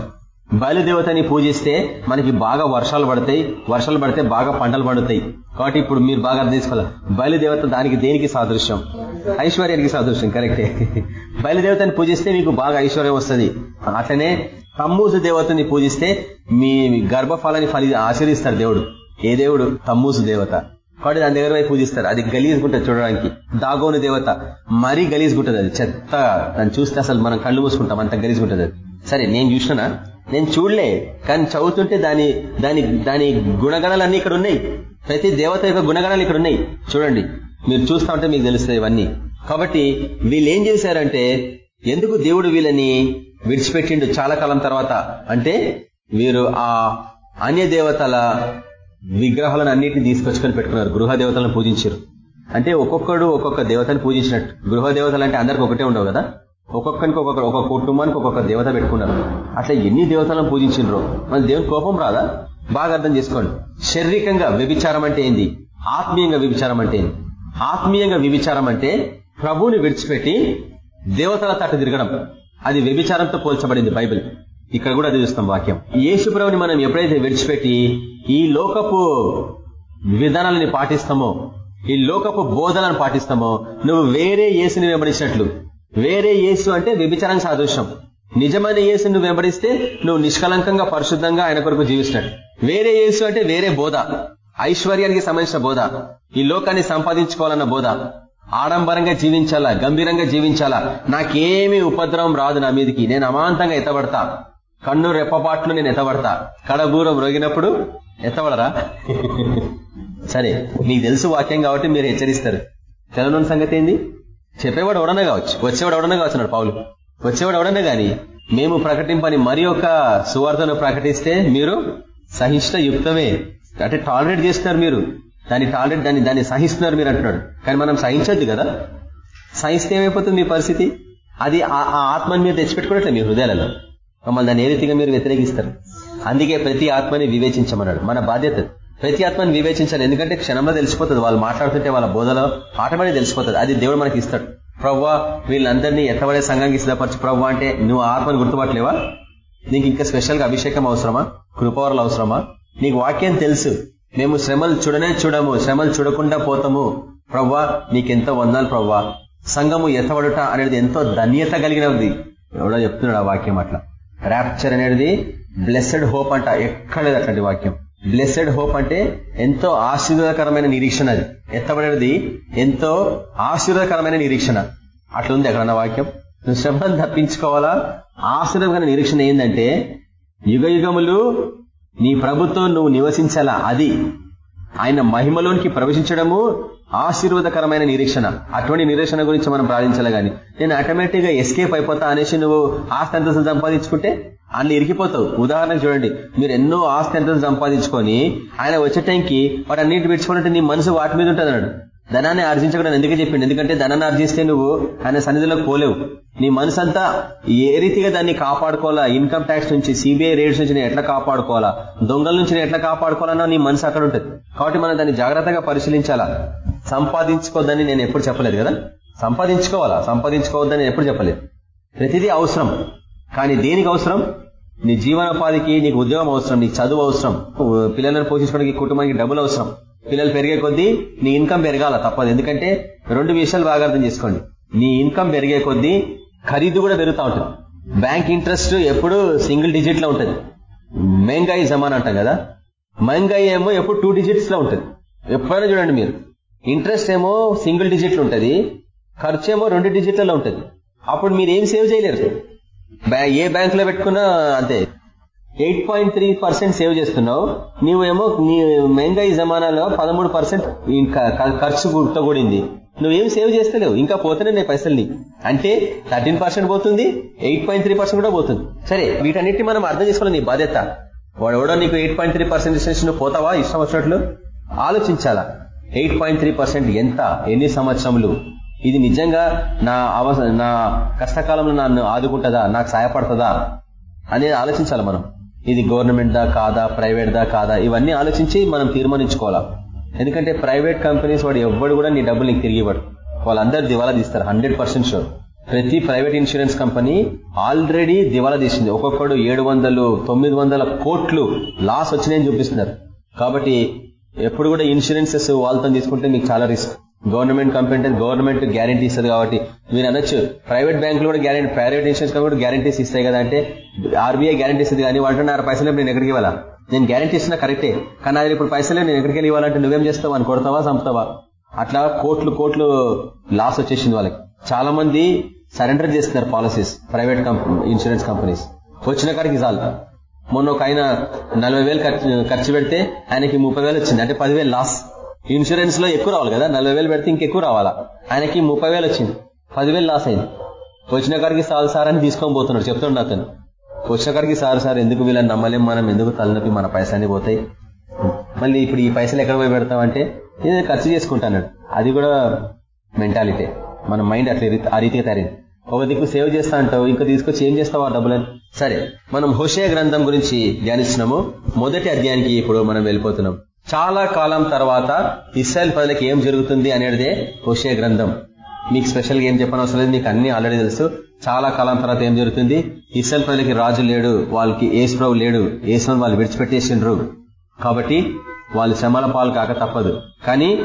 బయలుదేవతని పూజిస్తే మనకి బాగా వర్షాలు పడతాయి వర్షాలు పడితే బాగా పంటలు పండుతాయి. కాబట్టి ఇప్పుడు మీరు బాగా అర్థం చేసుకోవాలి. బయలుదేవత దానికి దేనికి సాదృశ్యం? ఐశ్వర్యానికి సాదృశ్యం కరెక్టే బయలుదేవతని పూజిస్తే మీకు బాగా ఐశ్వర్యం వస్తుంది. అట్లనే తమ్మూజు దేవతని పూజిస్తే మీ గర్భఫలాన్ని ఫలి ఆశ్రయిస్తాడు దేవుడు. ఏ దేవుడు? తమ్మూజు దేవత. కాబట్టి దాని దగ్గర పూజిస్తారు. అది గలీజ్గుంటది చూడడానికి. దాగోని దేవత. మరీ గలీజ్గుంటది అది. చెత్త. దాన్ని చూస్తే అసలు మనం కళ్ళు మూసుకుంటాం. అంత గలీజ్గుంటది అది. సరే నేను చూసినా నేను చూడలే కానీ చదువుతుంటే దాని దాని దాని గుణగణాలన్నీ ఇక్కడ ఉన్నాయి. ప్రతి దేవత యొక్క గుణగణాలు ఇక్కడ ఉన్నాయి. చూడండి మీరు చూస్తా ఉంటే మీకు తెలుస్తాయి ఇవన్నీ. కాబట్టి వీళ్ళు ఏం చేశారంటే ఎందుకు దేవుడు వీళ్ళని విడిచిపెట్టిండు చాలా కాలం తర్వాత? అంటే వీరు ఆ అన్య దేవతల విగ్రహాలను అన్నిటిని తీసుకొచ్చుకొని పెట్టుకున్నారు గృహ దేవతలను పూజించారు. అంటే ఒక్కొక్కడు ఒక్కొక్క దేవతను పూజించినట్టు. గృహ దేవతలు అంటే అందరికి ఒకటే ఉండవు కదా? ఒక్కొక్కరికి ఒక్కొక్క ఒక్కొక్క కుటుంబానికి ఒక్కొక్క దేవత పెట్టుకున్నారు అట్లా ఎన్ని దేవతలను పూజించిండ్రో? మన దేవుని కోపం రాదా? బాగా అర్థం చేసుకోండి. శారీరకంగా వ్యభిచారం అంటే ఏంది? ఆత్మీయంగా వ్యభిచారం అంటే ఏంది? ఆత్మీయంగా వ్యభిచారం అంటే ప్రభువుని విడిచిపెట్టి దేవతల తట్టు తిరగడం. అది వ్యభిచారంతో పోల్చబడింది బైబిల్. ఇక్కడ కూడా అది చూస్తాం వాక్యం. యేసుప్రభుని మనం ఎప్పుడైతే విడిచిపెట్టి ఈ లోకపు విధానాలని పాటిస్తామో ఈ లోకపు బోధనలను పాటిస్తామో నువ్వు వేరే యేసుని వెంబడించినట్లు వేరే యేసు అంటే వ్యభిచారం సాదృశ్యం. నిజమైన యేసు నువ్వు వెంబడిస్తే నువ్వు నిష్కలంకంగా పరిశుద్ధంగా ఆయన కొరకు జీవిస్తాడు. వేరే యేసు అంటే వేరే బోధ. ఐశ్వర్యానికి సంబంధించిన బోధ. ఈ లోకాన్ని సంపాదించుకోవాలన్న బోధ. ఆడంబరంగా జీవించాలా? గంభీరంగా జీవించాలా? నాకేమీ ఉపద్రవం రాదు నా మీదకి. నేను అమాంతంగా ఎత్తబడతా. కన్ను రెప్పపాట్లు నేను ఎత్తబడతా. కడబూరం రోగినప్పుడు ఎత్తబడరా? సరే నీకు తెలుసు వాక్యం కాబట్టి మీరు హెచ్చరిస్తారు. తెలంగాణ సంగతి ఏంది? చెప్పేవాడు ఎవడన్నా కావచ్చు. వచ్చేవాడు ఎవడన్నా కావచ్చు అన్నాడు పావులు. వచ్చేవాడు ఎవడన్నా కానీ మేము ప్రకటింపని మరి ఒక సువార్తను ప్రకటిస్తే మీరు సహిష్ట యుక్తమే అంటే టాలరేట్ చేస్తున్నారు మీరు. దాన్ని టాలరేట్ దాన్ని దాన్ని సహిస్తున్నారు మీరు అంటున్నాడు. కానీ మనం సహించద్దు కదా. సహిస్తే ఏమైపోతుంది మీ పరిస్థితి? అది ఆ ఆత్మని మీరు తెచ్చిపెట్టుకున్నట్లే మీ హృదయాలలో. మమ్మల్ని దాన్ని ఏ రీతిగా మీరు వ్యతిరేకిస్తారు? అందుకే ప్రతి ఆత్మని వివేచించమన్నాడు. మన బాధ్యత ప్రతి ఆత్మని వివేచించాలి. ఎందుకంటే క్షణంలో తెలిసిపోతుంది. వాళ్ళు మాట్లాడుతుంటే వాళ్ళ బోధలో ఆటోమేటిక్ తెలిసిపోతుంది. అది దేవుడు మనకి ఇస్తాడు. ప్రవ్వా వీళ్ళందరినీ ఎత్తబడే సంఘానికి సిద్ధపరచు. ప్రవ్వా అంటే నువ్వు ఆత్మను గుర్తుపట్టలేవా? నీకు ఇంకా స్పెషల్గా అభిషేకం అవసరమా? కృపవరలు అవసరమా? నీకు వాక్యం తెలుసు. మేము శ్రమలు చూడనే చూడము. శ్రమలు చూడకుండా పోతాము. ప్రవ్వా నీకెంతో వందాలు ప్రవ్వా. సంఘము ఎత్తబడుట అనేది ఎంతో ధన్యత కలిగినది. ఎవడో చెప్తున్నాడు ఆ వాక్యం అట్లా. ర్యాప్చర్ అనేది బ్లెస్సెడ్ హోప్ అంట. ఎక్కడ లేదు అట్లాంటి వాక్యం. బ్లెస్సెడ్ హోప్ అంటే ఎంతో ఆశీర్వాదకరమైన నిరీక్షణ అది. ఎత్తబడేది ఎంతో ఆశీర్వాదకరమైన నిరీక్షణ. అట్లుంది ఎక్కడన్న వాక్యం? నువ్వు శ్రమను తప్పించుకోవాలా? ఆశీర్వాదకరమైన నిరీక్షణ ఏంటంటే యుగ యుగములు నీ ప్రభుత్వం నువ్వు నివసించాలా? అది. ఆయన మహిమలోనికి ప్రవేశించడము ఆశీర్వాదకరమైన నిరీక్షణ. అటువంటి నిరీక్షణ గురించి మనం ప్రార్థించాలి కానీ. నేను ఆటోమేటిక్గా ఎస్కేప్ అయిపోతా అనేసి నువ్వు ఆస్తి అంతస్తులు సంపాదించుకుంటే అన్ని ఇరికిపోతావు ఉదాహరణకు చూడండి. మీరు ఎన్నో ఆస్తి అంతస్తులు సంపాదించుకొని ఆయన వచ్చే టైంకి వాటి అన్నింటి విడిచుకున్నట్టు నీ మనసు వాటి మీద ఉంటుంది అన్నాడు ధనాన్ని ఆర్జించకూడదు ఎందుకే చెప్పిండు? ఎందుకంటే ధనాన్ని ఆర్జిస్తే నువ్వు ఆయన సన్నిధిలోకి పోలేవు. నీ మనసు అంతా ఏ రీతిగా దాన్ని కాపాడుకోవాలా? ఇన్కమ్ ట్యాక్స్ నుంచి సిబిఐ రేట్స్ నుంచి ఎట్లా కాపాడుకోవాలా? దొంగల నుంచి ఎట్లా కాపాడుకోవాలన్నా నీ మనసు అక్కడ ఉంటుంది. కాబట్టి మనం దాన్ని జాగ్రత్తగా పరిశీలించాలా? సంపాదించుకోవద్దని నేను ఎప్పుడు చెప్పలేదు కదా? సంపాదించుకోవాలా? సంపాదించుకోవద్దని నేను ఎప్పుడు చెప్పలేదు. ప్రతిదీ అవసరం. కానీ దేనికి అవసరం? నీ జీవనోపాధికి నీకు ఉద్యోగం అవసరం నీకు చదువు అవసరం పిల్లలను పోషించుకోవడానికి కుటుంబానికి డబ్బులు అవసరం. పిల్లలు పెరిగే కొద్దీ నీ ఇన్కమ్ పెరగాల తప్పదు. ఎందుకంటే రెండు విషయాలు బాగా అర్థం చేసుకోండి. నీ ఇన్కమ్ పెరిగే కొద్దీ ఖరీదు కూడా పెరుగుతూ ఉంటుంది. బ్యాంక్ ఇంట్రెస్ట్ ఎప్పుడు సింగిల్ డిజిట్లో ఉంటుంది. మెంగాయి జమాన్ అంటాం కదా? మెంగాయి ఏమో ఎప్పుడు టూ డిజిట్స్లో ఉంటుంది. ఎప్పుడైనా చూడండి మీరు. ఇంట్రెస్ట్ ఏమో సింగిల్ డిజిట్లు ఉంటుంది. ఖర్చు ఏమో రెండు డిజిట్లలో ఉంటుంది. అప్పుడు మీరు ఏం సేవ్ చేయలేరు. ఏ బ్యాంక్లో పెట్టుకున్నా అంతే. Eight point three percent save చేస్తున్నావు. నువ్వేమో నీ మెంగాయి జమానాలో పదమూడు పర్సెంట్ ఖర్చు కూడింది. నువ్వేం సేవ్ చేస్తలేవు. ఇంకా పోతేనే నీ పైసల్ని. అంటే థర్టీన్ పర్సెంట్ పోతుంది ఎయిట్ పాయింట్ త్రీ పర్సెంట్ కూడా పోతుంది. సరే వీటన్నిటిని మనం అర్థం చేసుకోవాలి నీ బాధ్యత. వాడు ఎవడో నీకు ఎయిట్ పాయింట్ త్రీ పర్సెంట్ నువ్వు పోతావా? ఇష్టం వచ్చినట్లు ఆలోచించాలా? ఎయిట్ పాయింట్ త్రీ పర్సెంట్ ఎంత? ఎన్ని సంవత్సరములు? ఇది నిజంగా నా అవస నా కష్టకాలంలో నన్ను ఆదుకుంటుందా? నాకు సహాయపడుతుందా? అనేది ఆలోచించాలి మనం. ఇది గవర్నమెంట్ దా కాదా ప్రైవేట్ దా కాదా ఇవన్నీ ఆలోచించి మనం తీర్మానించుకోవాలా? ఎందుకంటే ప్రైవేట్ కంపెనీస్ వాడు ఎవ్వడు కూడా నీ డబ్బులు నీకు తిరిగి ఇవ్వడు. వాళ్ళందరూ దివాలా తీస్తారు హండ్రెడ్ పర్సెంట్ షూర్. ప్రతి ప్రైవేట్ ఇన్సూరెన్స్ కంపెనీ ఆల్రెడీ దివాలా తీసింది. ఒక్కొక్కడు ఏడు వందలు తొమ్మిది వందల కోట్లు లాస్ వచ్చినాయని చూపిస్తున్నారు. కాబట్టి ఎప్పుడు కూడా ఇన్సూరెన్సెస్ వాళ్ళతో తీసుకుంటే మీకు చాలా రిస్క్. గవర్నమెంట్ కంపెనీ అంటే గవర్నమెంట్ గ్యారంటీ ఇస్తుంది కాబట్టి. మీరు అనొచ్చు ప్రైవేట్ బ్యాంకులు కూడా గ్యారంటీ ప్రైవేట్ ఇన్సూరెన్స్ కూడా గ్యారంటీస్ ఇస్తాయి కదా అంటే ఆర్బీఐ గ్యారంటీ ఇస్తుంది కానీ వాళ్ళంటున్నారు పైసలు నేను ఎక్కడికి ఇవ్వాలా? నేను గ్యారంటీ ఇస్తున్నా కరెక్టే కానీ అది ఇప్పుడు పైసలే నేను ఎక్కడికి వెళ్ళి ఇవ్వాలంటే నువ్వేం చేస్తావు? అని కొడతావా చంపుతావా? అట్లా కోట్లు కోట్లు లాస్ వచ్చేసింది వాళ్ళకి. చాలా మంది సరెండర్ చేస్తున్నారు పాలసీస్ ప్రైవేట్ ఇన్సూరెన్స్ కంపెనీస్ వచ్చిన కాడికి చాలు. మొన్న ఒక ఆయన నలభై వేలు ఖర్చు పెడితే ఆయనకి ముప్పై వేలు వచ్చింది. అంటే పదివేలు లాస్ ఇన్సూరెన్స్లో ఎక్కువ రావాలి కదా? నలభై వేలు పెడితే ఇంకెక్కువ రావాలా? ఆయనకి ముప్పై వేలు వచ్చింది. పదివేలు లాస్ అయింది. వచ్చిన కాడికి సార్ సార్ అని తీసుకొని పోతున్నాడు. చెప్తుండ అతను. వచ్చిన కాడికి సార్ సార్ ఎందుకు వీళ్ళని నమ్మలేం? మనం ఎందుకు తలనొప్పి? మన పైసలు పోతాయి. మళ్ళీ ఇప్పుడు ఈ పైసలు ఎక్కడ పోయి పెడతామంటే ఏదైనా ఖర్చు చేసుకుంటాను అది కూడా మెంటాలిటీ. మన మైండ్ అట్లా ఆ రీతిగా తయారైంది. ఒక దిక్కు సేవ్ చేస్తా అంటావు ఇంకా తీసుకొచ్చి ఏం చేస్తావు ఆ డబ్బులని? సరే మనం హుషయ గ్రంథం గురించి ధ్యానిస్తున్నాము. మొదటి అధ్యాయానికి ఇప్పుడు మనం వెళ్ళిపోతున్నాం. చాలా కాలం తర్వాత ఇస్రాయల్ ప్రజలకు ఏం జరుగుతుంది అనేదే హుషే గ్రంథం. మీకు స్పెషల్గా ఏం ఏం చెప్పనవసరం లేదు మీకు అన్ని ఆల్రెడీ తెలుసు. చాలా కాలం తర్వాత ఏం జరుగుతుంది? ఇస్రాయల్ ప్రజలకి రాజు లేడు వాళ్ళకి ఏసుప్రభు లేడు ఏసుని వాళ్ళు విడిచిపెట్టేసిండ్రు. కాబట్టి వాళ్ళు శ్రమల పాలు కాక తప్పదు. కానీ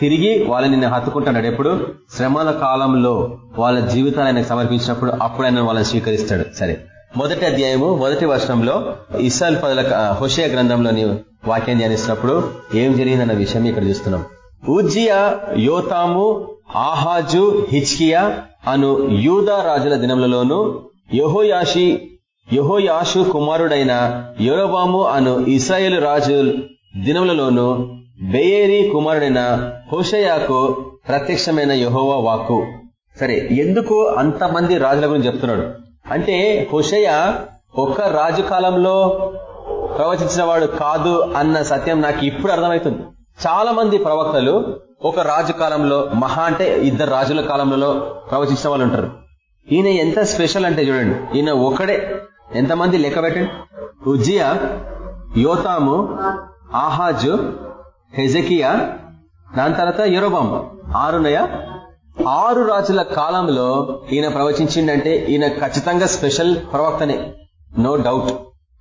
తిరిగి వాళ్ళని నేను హత్తుకుంటాడు ఎప్పుడు? శ్రమల కాలంలో వాళ్ళ జీవితాలు ఆయనకు సమర్పించినప్పుడు అప్పుడు ఆయన వాళ్ళని స్వీకరిస్తాడు. సరే. మొదటి అధ్యాయము మొదటి వర్షంలో ఇస్రాయల్ పదల హుషయ గ్రంథంలోని వాక్యం ధ్యానిస్తున్నప్పుడు ఏం జరిగిందన్న విషయం ఇక్కడ చూస్తున్నాం. ఉజ్జియా యోతాము ఆహాజు హిచ్కియా అను యూదా రాజుల దినములలోను యహోయాషి యహోయాషు కుమారుడైన యోరోబాము అను ఇస్రాయేల్ రాజు దినములలోను బెయేరి కుమారుడైన హోషయాకు ప్రత్యక్షమైన యహోవా వాక్కు. సరే ఎందుకు అంతమంది రాజుల గురించి చెప్తున్నాడు? అంటే హుషయ ఒక్క రాజు కాలంలో ప్రవచించిన వాడు కాదు అన్న సత్యం నాకు ఇప్పుడు అర్థమవుతుంది. చాలా మంది ప్రవక్తలు ఒక రాజు కాలంలో మహా అంటే ఇద్దరు రాజుల కాలంలో ప్రవచించిన వాళ్ళు ఉంటారు. ఈయన ఎంత స్పెషల్ అంటే చూడండి ఈయన ఒకడే ఎంతమంది లెక్క పెట్టండి? ఉజ్జియా యోతాము ఆహాజు హెజకియా దాని తర్వాత యూరోబామ్ ఆరునయ ఆరు రాజుల కాలంలో ఈయన ప్రవచించిండంటే ఈయన ఖచ్చితంగా స్పెషల్ ప్రవక్తనే. No doubt.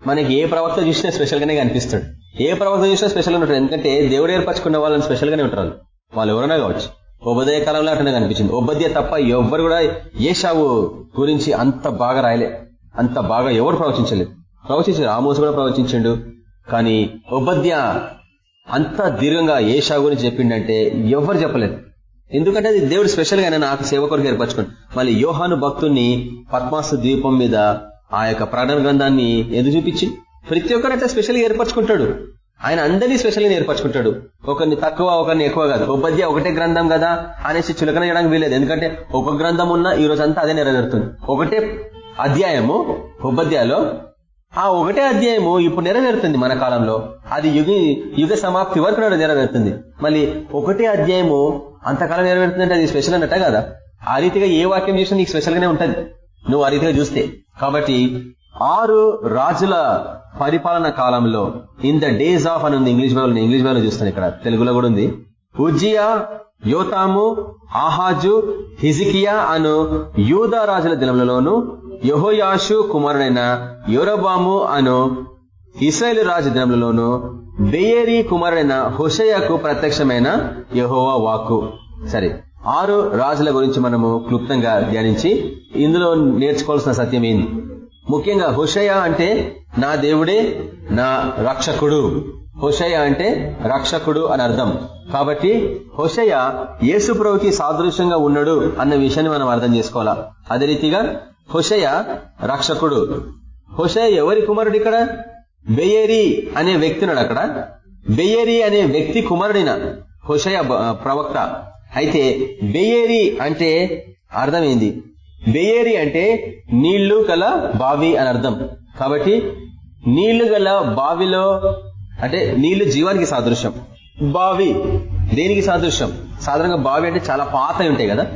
మనకి ఏ ప్రవక్త చూసినా స్పెషల్ గానే కనిపిస్తాడు. ఏ ప్రవక్త చూసినా స్పెషల్గా ఉంటాడు. ఎందుకంటే దేవుడు ఏర్పరచుకున్న వాళ్ళని స్పెషల్ గానే ఉంటారు. వాళ్ళు ఎవరైనా కావచ్చు. ఉభదయ కాలంలో అట్లనే కనిపించింది. ఉబద్య తప్ప ఎవ్వరు కూడా ఏషావు గురించి అంత బాగా రాయలే. అంత బాగా ఎవరు ప్రవచించలేదు. ప్రవచించారు ఆమోసు కూడా ప్రవచించిండు. కానీ ఉబద్య అంత దీర్ఘంగా ఏషా గురించి చెప్పిండంటే ఎవరు చెప్పలేదు. ఎందుకంటే అది దేవుడు స్పెషల్గా నేను నాకు సేవకుడికి ఏర్పరచుకోండి మళ్ళీ యోహాను భక్తుని పద్మాసు ద్వీపం మీద ఆ యొక్క ప్రకటన గ్రంథాన్ని ఎందుకు చూపించి ప్రతి ఒక్కరు అట్లా స్పెషల్గా ఏర్పరచుకుంటాడు. ఆయన అందరినీ స్పెషల్గా ఏర్పరచుకుంటాడు. ఒకరిని తక్కువ ఒకరిని ఎక్కువ కాదు. ఉపాధ్యాయ ఒకటే గ్రంథం కదా అనేసి చులకన చేయడానికి వీలేదు ఎందుకంటే ఒక గ్రంథం ఉన్నా ఈ రోజు అంతా అదే నెరవేరుతుంది. ఒకటే అధ్యాయము ఉపాధ్యాయలో ఆ ఒకటే అధ్యాయము ఇప్పుడు నెరవేరుతుంది మన కాలంలో. అది యుగ యుగ సమాప్తి వరకు నాడు నెరవేరుతుంది. మళ్ళీ ఒకటే అధ్యాయము అంతకాలం నెరవేరుతుందంటే అది స్పెషల్ అన్నట్ట కదా? ఆ రీతిగా ఏ వాక్యం చేసినా నీకు స్పెషల్ గానే ఉంటుంది. నువ్వు ఆ రీతిగా చూస్తే. కాబట్టి ఆరు రాజుల పరిపాలన కాలంలో ఇన్ ద డేస్ ఆఫ్ అని ఉంది ఇంగ్లీష్ బైబుల్ ఇంగ్లీష్ బైబుల్ చూస్తాను ఇక్కడ. తెలుగులో కూడా ఉంది. ఉజ్జియా యోతాము ఆహాజు హిజికియా అను యూదా రాజుల దినములలోను యహోయాషు కుమారుడైన యోరబాము అను ఇస్రాయేల్ రాజు దినములలోను బెయేరి కుమారుడైన హుషయ్యకు ప్రత్యక్షమైన యహోవా వాక్కు. సరే ఆరు రాజుల గురించి మనము క్లుప్తంగా ధ్యానించి ఇందులో నేర్చుకోవాల్సిన సత్యం ఏంది? ముఖ్యంగా హుషయ అంటే నా దేవుడే నా రక్షకుడు. హుషయ అంటే రక్షకుడు అని అర్థం. కాబట్టి హుషయ యేసుప్రభుకి సాదృశ్యంగా ఉన్నాడు అన్న విషయాన్ని మనం అర్థం చేసుకోవాలా? అదే రీతిగా హుషయ రక్షకుడు. హుషయ ఎవరి కుమారుడు ఇక్కడ? బెయ్యేరి అనే వ్యక్తి అక్కడ. బెయ్యేరి అనే వ్యక్తి కుమారుడిన హుషయ ప్రవక్త. అయితే బెయేరి అంటే అర్థమైంది. బెయ్యేరి బెయేరి అంటే నీళ్ళు గల బావి అని అర్థం. కాబట్టి నీళ్ళు గల బావిలో అంటే నీళ్ళు జీవానికి సాదృశ్యం. బావి దేనికి సాదృశ్యం? సాధారణంగా బావి అంటే చాలా పాతవి ఉంటాయి కదా?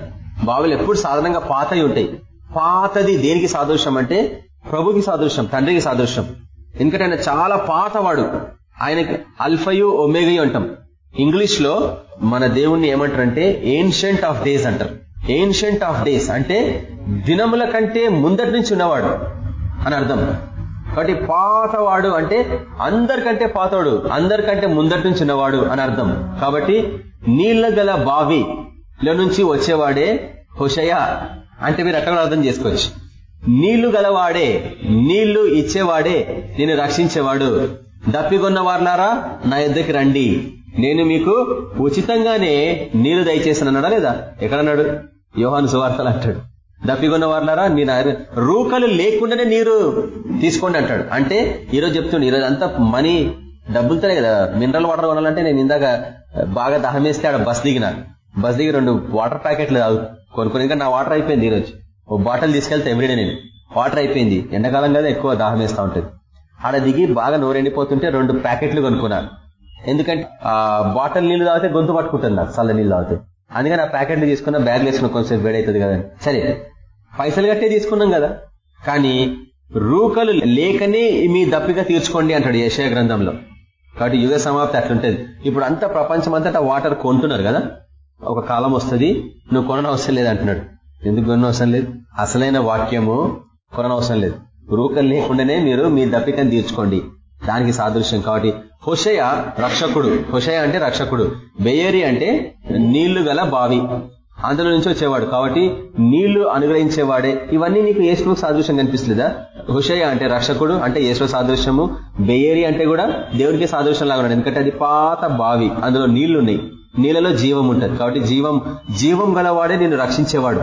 బావిలు ఎప్పుడు సాధారణంగా పాతవి ఉంటాయి. పాతది దేనికి సాదృశ్యం అంటే ప్రభుకి సాదృశ్యం తండ్రికి సాదృశ్యం. ఎందుకంటే ఆయన చాలా పాతవాడు. ఆయనకి అల్ఫయు ఒమేగయు అంటాం. ఇంగ్లీష్లో మన దేవుణ్ణి ఏమంటారంటే ఏన్షియంట్ ఆఫ్ డేస్ అంటారు. ఏన్షియంట్ ఆఫ్ డేస్ అంటే దినముల కంటే ముందటి నుంచి ఉన్నవాడు అని అర్థం. కాబట్టి పాతవాడు అంటే అందరికంటే పాతవాడు అందరికంటే ముందటి నుంచి ఉన్నవాడు అని అర్థం. కాబట్టి నీళ్ళ గల బావిలో నుంచి వచ్చేవాడే హుషయ అంటే మీరు అట్లా అర్థం చేసుకోవచ్చు. నీళ్ళు గలవాడే నీళ్ళు ఇచ్చేవాడే నేను రక్షించేవాడు. దప్పికొన్న వారులారా నా యుద్ధకి రండి. నేను మీకు ఉచితంగానే నీళ్ళు దయచేసానన్నాడా లేదా? ఎక్కడన్నాడు? యోహాను సువార్తలు అంటాడు. దప్పికొన్న వారులారా నేను రూకలు లేకుండానే నీరు తీసుకోండి అంటాడు. అంటే ఈరోజు చెప్తుండే ఈరోజు అంతా మనీ డబ్బులతోనే కదా మినరల్ వాటర్ కొనాలంటే నేను ఇందాక బాగా దహం వేస్తే ఆడ బస్ దిగిన. బస్ దిగి రెండు వాటర్ ప్యాకెట్లు కొనుక్కొని ఇంకా నా వాటర్ అయిపోయింది ఈరోజు. ఓ బాటిల్ తీసుకెళ్తే ఎవ్రీడే నేను. వాటర్ అయిపోయింది. ఎండాకాలం కదా ఎక్కువ దాహం వేస్తూ ఉంటుంది. ఆడ దిగి బాగా నోరెండిపోతుంటే రెండు ప్యాకెట్లు కొనుక్కున్నాను ఎందుకంటే ఆ బాటిల్ నీళ్ళు తాగితే గొంతు పట్టుకుంటుంది నాకు చల్ల నీళ్ళు తాగితే. అందుకని ఆ ప్యాకెట్లు తీసుకున్న బ్యాగ్ వేసుకున్న కొంచెం వేడవుతుంది కదా సరే పైసలు కట్టే తీసుకున్నాం కదా. కానీ రూకలు లేకనే మీ దప్పిక తీర్చుకోండి అంటాడు యశయ గ్రంథంలో. కాబట్టి యుగ సమాప్తి అట్లుంటది. ఇప్పుడు అంతా ప్రపంచం అంతటా వాటర్ కొంటున్నారు కదా. ఒక కాలం వస్తుంది నువ్వు కొననవసరం లేదు అంటున్నాడు. ఎందుకు కొనవసరం లేదు? అసలైన వాక్యము కొననవసరం లేదు. రూకలు లేకుండానే మీరు మీ దప్పికను తీర్చుకోండి. దానికి సాదృశ్యం. కాబట్టి హుషయ రక్షకుడు. హుషయ అంటే రక్షకుడు. బెయేరి అంటే నీళ్ళు గల బావి. అందులో నుంచి వచ్చేవాడు. కాబట్టి నీళ్ళు అనుగ్రహించేవాడే. ఇవన్నీ నీకు ఏసుకు సాదృశ్యం కనిపిస్తుందా హుషయ అంటే రక్షకుడు అంటే యేసు సాదృశ్యము. బెయేరి అంటే కూడా దేవుడికి సాదృశ్యం లాగా ఉన్నాడు ఎందుకంటే అది పాత బావి. అందులో నీళ్ళు ఉన్నాయి నీళ్ళలో జీవం ఉంటుంది. కాబట్టి జీవం జీవం గలవాడే నేను రక్షించేవాడు.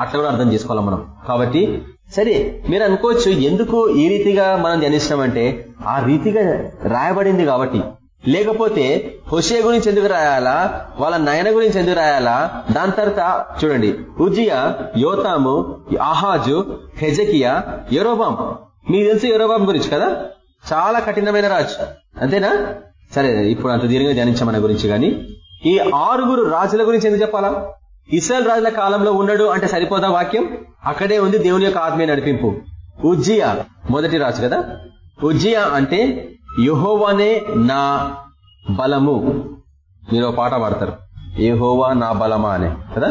అట్లా కూడా అర్థం చేసుకోవాలి మనం. కాబట్టి సరే మీరు అనుకోవచ్చు ఎందుకు ఈ రీతిగా మనం ధ్యానిస్తామంటే ఆ రీతిగా రాయబడింది కాబట్టి. లేకపోతే హుషే గురించి ఎందుకు రాయాలా? వాళ్ళ నయన గురించి ఎందుకు రాయాలా? దాని తర్వాత చూడండి. Uzziah Jotham Ahaz Hezekiah Jeroboam. మీకు తెలుసు యరోబాం గురించి కదా? చాలా కఠినమైన రాజు. అంతేనా? సరే ఇప్పుడు అంత దీర్ఘంగా ధ్యానించామన్న మన గురించి కానీ. ఈ ఆరుగురు రాజుల గురించి ఎందుకు చెప్పాలా? ఇస్రాయల్ రాజుల కాలంలో ఉన్నాడు అంటే సరిపోదా వాక్యం? అక్కడే ఉంది దేవుని యొక్క ఆత్మీయ నడిపింపు. ఉజ్జియా మొదటి రాజు కదా? ఉజ్జియా అంటే యహోవానే నా బలము. మీరు పాట పాడతారు. యహోవా నా బలమా అనే. కదా?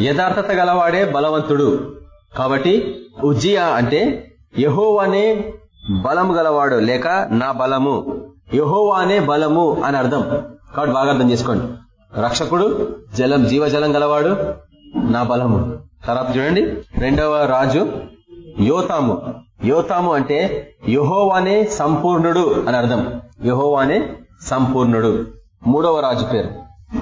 యథార్థత గలవాడే బలవంతుడు. కాబట్టి ఉజ్జియా అంటే యహోవానే బలము గలవాడు లేక నా బలము. యహోవానే బలము అని అర్థం. కాబట్టి బాగా అర్థం చేసుకోండి. రక్షకుడు జలం జీవజలం గలవాడు నా బలము. తర్వాత చూడండి రెండవ రాజు యోతాము. యోతాము అంటే యహోవానే సంపూర్ణుడు అని అర్థం. యహోవానే సంపూర్ణుడు. మూడవ రాజు పేరు.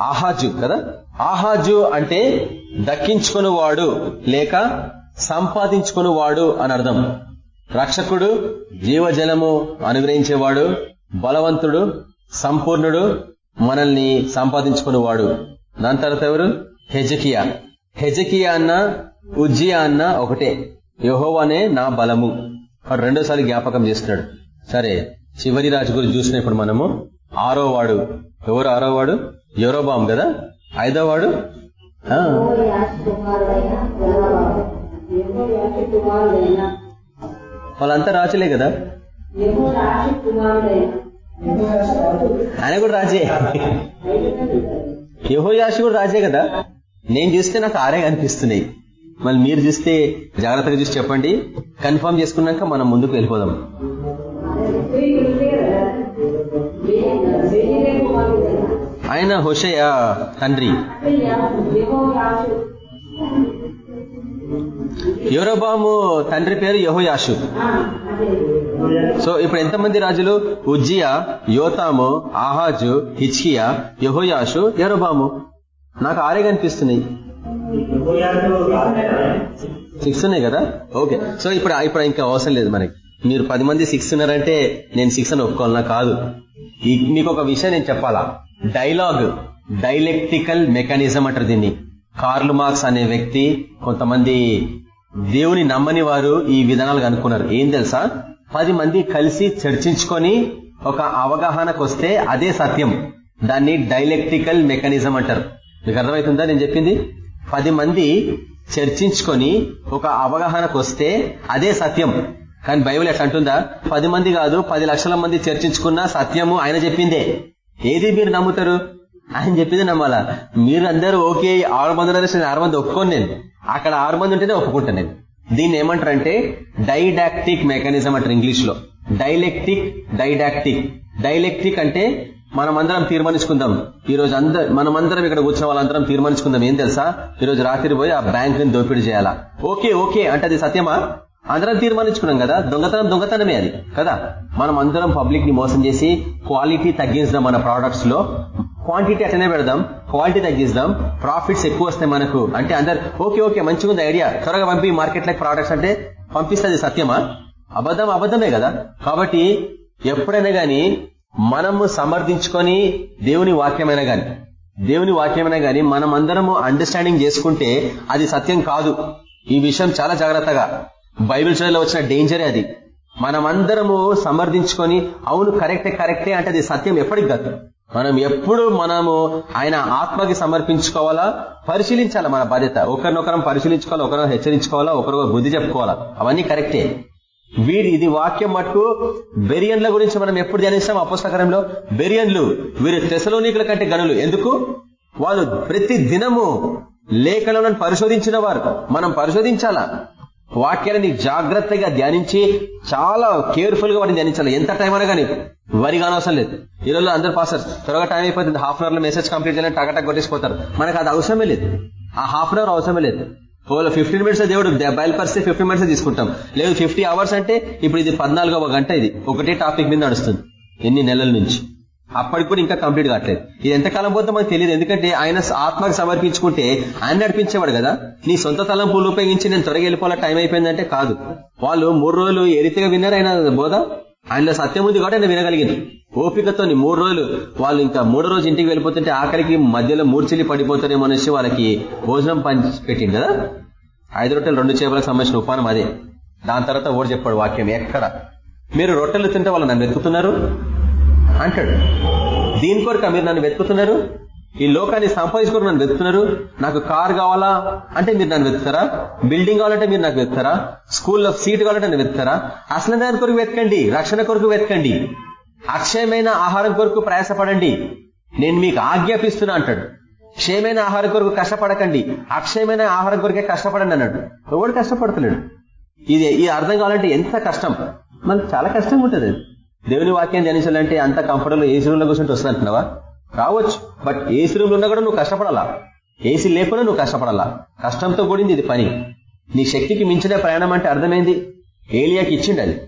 ఆహాజు కదా? ఆహాజు అంటే దక్కించుకుని వాడు లేక సంపాదించుకుని వాడు అని అర్థం. రక్షకుడు జీవజలము అనుగ్రహించేవాడు బలవంతుడు సంపూర్ణుడు మనల్ని సంపాదించుకునేవాడు. దాని తర్వాత ఎవరు? హెజకియా. హెజకియా అన్న ఉజ్జియా అన్న ఒకటే. యహోవానే నా బలము. వాడు రెండోసారి జ్ఞాపకం చేస్తున్నాడు. సరే చివరి రాజు గురించి చూసినప్పుడు మనము ఆరో వాడు. ఎవరు ఆరో వాడు? యూరోబాం కదా? ఐదో వాడు? వాళ్ళంతా రాజులే కదా? ఆయన కూడా రాజే. యహోయాషి కూడా రాజే కదా? నేను చూస్తే నాకు ఆరే అనిపిస్తున్నాయి మళ్ళీ మీరు చూస్తే జాగ్రత్తగా చూసి చెప్పండి. కన్ఫర్మ్ చేసుకున్నాక మనం ముందుకు వెళ్ళిపోదాం. ఆయన హుషయ తండ్రి. యోరోబాము తండ్రి పేరు యహోయాషు. సో ఇప్పుడు ఎంతమంది రాజులు? ఉజ్జియా యోతాము ఆహాజు హిచ్కియా యహోయాషు యరోబాము. నాకు ఆరే కనిపిస్తున్నాయి. సిక్స్ ఉన్నాయి కదా? ఓకే సో ఇప్పుడు ఇప్పుడు ఇంకా అవసరం లేదు మనకి. మీరు పది మంది సిక్స్ ఉన్నారంటే నేను సిక్స్ అని ఒప్పుకోవాలన్నా కాదు. మీకు ఒక విషయం నేను చెప్పాలా? డైలాగ్ డైలెక్టికల్ మెకానిజం అంటారు దీన్ని. కార్ల్ మార్క్స్ అనే వ్యక్తి కొంతమంది దేవుని నమ్మని వారు ఈ విధానాలు కనుక్కున్నారు ఏం తెలుసా? పది మంది కలిసి చర్చించుకొని ఒక అవగాహనకు వస్తే అదే సత్యం. దాన్ని డైలెక్టికల్ మెకానిజం అంటారు. మీకు అర్థమవుతుందా నేను చెప్పింది? పది మంది చర్చించుకొని ఒక అవగాహనకు వస్తే అదే సత్యం. కానీ బైబిల్ ఎట్లా అంటుందా? పది మంది కాదు పది లక్షల మంది చర్చించుకున్న సత్యము ఆయన చెప్పిందే. ఏది మీరు నమ్ముతారు? ఆయన చెప్పింది నమ్మాలా? మీరు అందరూ ఓకే ఆరు మంది ఉన్నారు, ఆరు మంది ఒప్పుకోను నేను. అక్కడ ఆరు మంది ఉంటేనే ఒప్పుకుంటాను నేను. దీన్ని ఏమంటారంటే డైడాక్టిక్ మెకానిజం అంటారు ఇంగ్లీష్లో డైలెక్టిక్ డైడాక్టిక్. డైలెక్టిక్ అంటే మనమందరం తీర్మానించుకుందాం. ఈ రోజు అందరం మనమందరం ఇక్కడ కూర్చున్న వాళ్ళందరం తీర్మానించుకుందాం. ఏం తెలుసా? ఈ రోజు రాత్రి పోయి ఆ బ్యాంక్ని దోపిడీ చేయాలా? Okay okay. అంటే అది సత్యమా? అందరం తీర్మానించుకున్నాం కదా? దొంగతనం దొంగతనమే అది కదా? మనం అందరం పబ్లిక్ని మోసం చేసి క్వాలిటీ తగ్గించడం మన ప్రోడక్ట్స్లో క్వాంటిటీ అట్లనే పెడదాం. క్వాలిటీ తగ్గిస్తాం. ప్రాఫిట్స్ ఎక్కువ వస్తాయి మనకు. అంటే అందరు ఓకే ఓకే మంచిగా ఉంది ఐడియా. త్వరగా పంపి మార్కెట్ లైక్ ప్రొడక్ట్స్ అంటే పంపిస్తుంది సత్యమా? అబద్ధం అబద్ధమే కదా. కాబట్టి ఎప్పుడైనా గాని మనము సమర్థించుకొని దేవుని వాక్యమైనా గాని దేవుని వాక్యమైనా గాని మనం అందరము అండర్స్టాండింగ్ చేసుకుంటే అది సత్యం కాదు. ఈ విషయం చాలా జాగ్రత్తగా. బైబిల్ చదిలో వచ్చిన డేంజరే అది. మనమందరము సమర్థించుకొని అవును కరెక్టే కరెక్టే అంటే అది సత్యం ఎప్పటికి కాదు. మనం ఎప్పుడు మనము ఆయన ఆత్మకి సమర్పించుకోవాలా? పరిశీలించాలా మన బాధ్యత? ఒకరినొకరం పరిశీలించుకోవాలా? ఒకరిని హెచ్చరించుకోవాలా? ఒకరు బుద్ధి చెప్పుకోవాలా? అవన్నీ కరెక్టే. వీరి ఇది వాక్యం మటుకు బెరియన్ల గురించి మనం ఎప్పుడు ధ్యానిస్తాం అపోస్తకరంలో బెరియన్లు వీరు తెసలోనికుల కంటే గనులు ఎందుకు? వాళ్ళు ప్రతి దినము లేఖలను పరిశోధించిన వారు. మనం పరిశోధించాలా? వాక్యాలని జాగ్రత్తగా ధ్యానించి చాలా కేర్ఫుల్గా వాటిని ధ్యానించాలి. ఎంత టైం అయినా కానీ వరి కానవసరం లేదు. ఈ రోజు అందరు పాసర్ త్వరగా టైం అయిపోతుంది. హాఫ్ అన్ అవర్లో మెసేజ్ కంప్లీట్ చేయాలని టగటక్ కొట్టేసిపోతారు. మనకు అది అవసరమే లేదు. ఆ హాఫ్ అన్ అవర్ అవసరమే లేదు. ఓలో ఫిఫ్టీన్ మినిట్స్ దేవుడు బయలుపరిస్తే ఫిఫ్టీన్ మినిట్స్ తీసుకుంటాం. లేదు ఫిఫ్టీ అవర్స్ అంటే ఇప్పుడు ఇది పద్నాలుగవ గంట ఇది. ఒకటే టాపిక్ మీద నడుస్తుంది. ఎన్ని నెలల నుంచి? అప్పటికి కూడా ఇంకా కంప్లీట్ కావట్లేదు. ఇది ఎంతకాలం పోతే మనకు తెలియదు. ఎందుకంటే ఆయన ఆత్మకు సమర్పించుకుంటే ఆయన నడిపించేవాడు కదా. నీ సొంత తలంపులు ఉపయోగించి నేను త్వరగా వెళ్ళిపోవాల? టైం అయిపోయిందంటే కాదు. వాళ్ళు మూడు రోజులు ఏ రీతిగా విన్నారు ఆయన బోధ? ఆయనలో సత్యం ఉంది కాబట్టి ఆయన వినగలిగింది ఓపికతో మూడు రోజులు వాళ్ళు ఇంకా మూడో రోజు ఇంటికి వెళ్ళిపోతుంటే ఆఖరికి మధ్యలో మూర్చిల్లి పడిపోతారే మనిషి వాళ్ళకి భోజనం పంచి పెట్టింది కదా. ఐదు రొట్టెలు రెండు చేపలకు సంబంధించిన ఉపానం అదే. దాని తర్వాత ఓడి చెప్పాడు వాక్యం ఎక్కడ? మీరు రొట్టెలు తింటే వాళ్ళు నన్ను వెతుకుతున్నారు. అంటాడు. దీని కొరక మీరు నన్ను వెతుకుతున్నారు? ఈ లోకాన్ని సంపాదించుకొని నన్ను వెతుకుతున్నారు? నాకు కార్ కావాలా? అంటే మీరు నన్ను వెతుకుతారా? బిల్డింగ్ కావాలంటే మీరు నాకు వెతుకుతారా? స్కూల్లో సీట్ కావాలంటే నన్ను వెతుకుతారా? అసలు దాని కొరకు వెతకండి రక్షణ కొరకు వెతకండి. అక్షయమైన ఆహారం కొరకు ప్రయాసపడండి. నేను మీకు ఆజ్ఞాపిస్తున్నా అంటాడు. క్షయమైన ఆహారం కొరకు కష్టపడకండి. అక్షయమైన ఆహారం కొరకే కష్టపడండి అన్నాడు. ఎవడు కష్టపడుతున్నాడు ఇది ఈ అర్థం కావాలంటే ఎంత కష్టం? మనకు చాలా కష్టంగా ఉంటుంది దేవుని వాక్యం ధ్యానించాలంటే అంత కంఫర్టబుల్ ఏసీ రూమ్లో కూర్చొని రావచ్చు. బట్ ఏసీ రూమ్లో ఉన్నా కూడా నువ్వు కష్టపడాలా? ఏసీ లేకుండా నువ్వు కష్టపడాలా? కష్టంతో కూడింది ఇది పని. నీ శక్తికి మించిన ప్రయాణం అంటే అర్థమైంది? ఏలియాకి ఇచ్చిండి అది.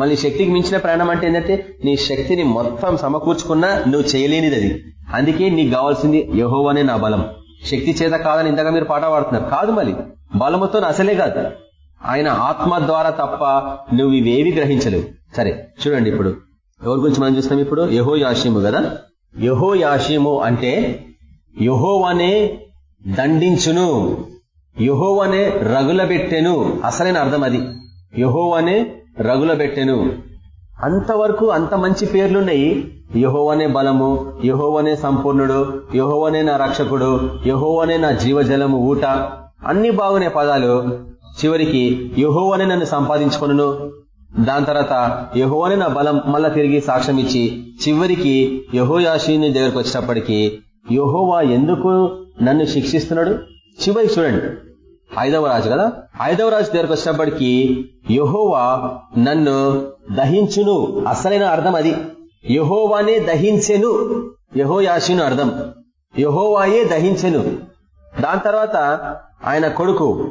మళ్ళీ శక్తికి మించిన ప్రయాణం అంటే ఏంటంటే నీ శక్తిని మొత్తం సమకూర్చుకున్నా నువ్వు చేయలేనిది అది. అందుకే నీకు కావాల్సింది యహోవనే నా బలం. శక్తి చేత కాదని ఇంతగా మీరు పాట పాడుతున్నారు. కాదు మళ్ళీ. బలముతో అసలే కాదు. ఆయన ఆత్మ ద్వారా తప్ప నువ్వు ఇవేవి గ్రహించలేవు. సరే చూడండి ఇప్పుడు. ఎవరి గురించి మనం చూస్తాం ఇప్పుడు? యహో యాషిము కదా? యహో యాషిము అంటే యహోవనే దండించును. యహోవనే రగులబెట్టెను. అసలైన అర్థం అది. యహోవనే రగులబెట్టెను. అంతవరకు అంత మంచి పేర్లున్నాయి. యహోవనే బలము యహోవనే సంపూర్ణుడు యహోవనే నా రక్షకుడు యహోవనే నా జీవజలము ఊట. అన్ని బాగునే పదాలు. చివరికి యహోవనే నన్ను సంపాదించుకును దాని తర్వాత యహోవనే నా బలం మళ్ళా తిరిగి సాక్ష్యం ఇచ్చి చివరికి యహోయాషిని దగ్గరకు వచ్చేటప్పటికి యహోవా ఎందుకు నన్ను శిక్షిస్తున్నాడు? చివరికి చూడండి. ఐదవ రాజు కదా? ఐదవ రాజు దగ్గరకు వచ్చినప్పటికీ యహోవా నన్ను దహించును. అసలైన అర్థం అది. యహోవానే దహించెను. యహోయాషిను అర్థం. యహోవాయే దహించెను. దాని తర్వాత ఆయన కొడుకు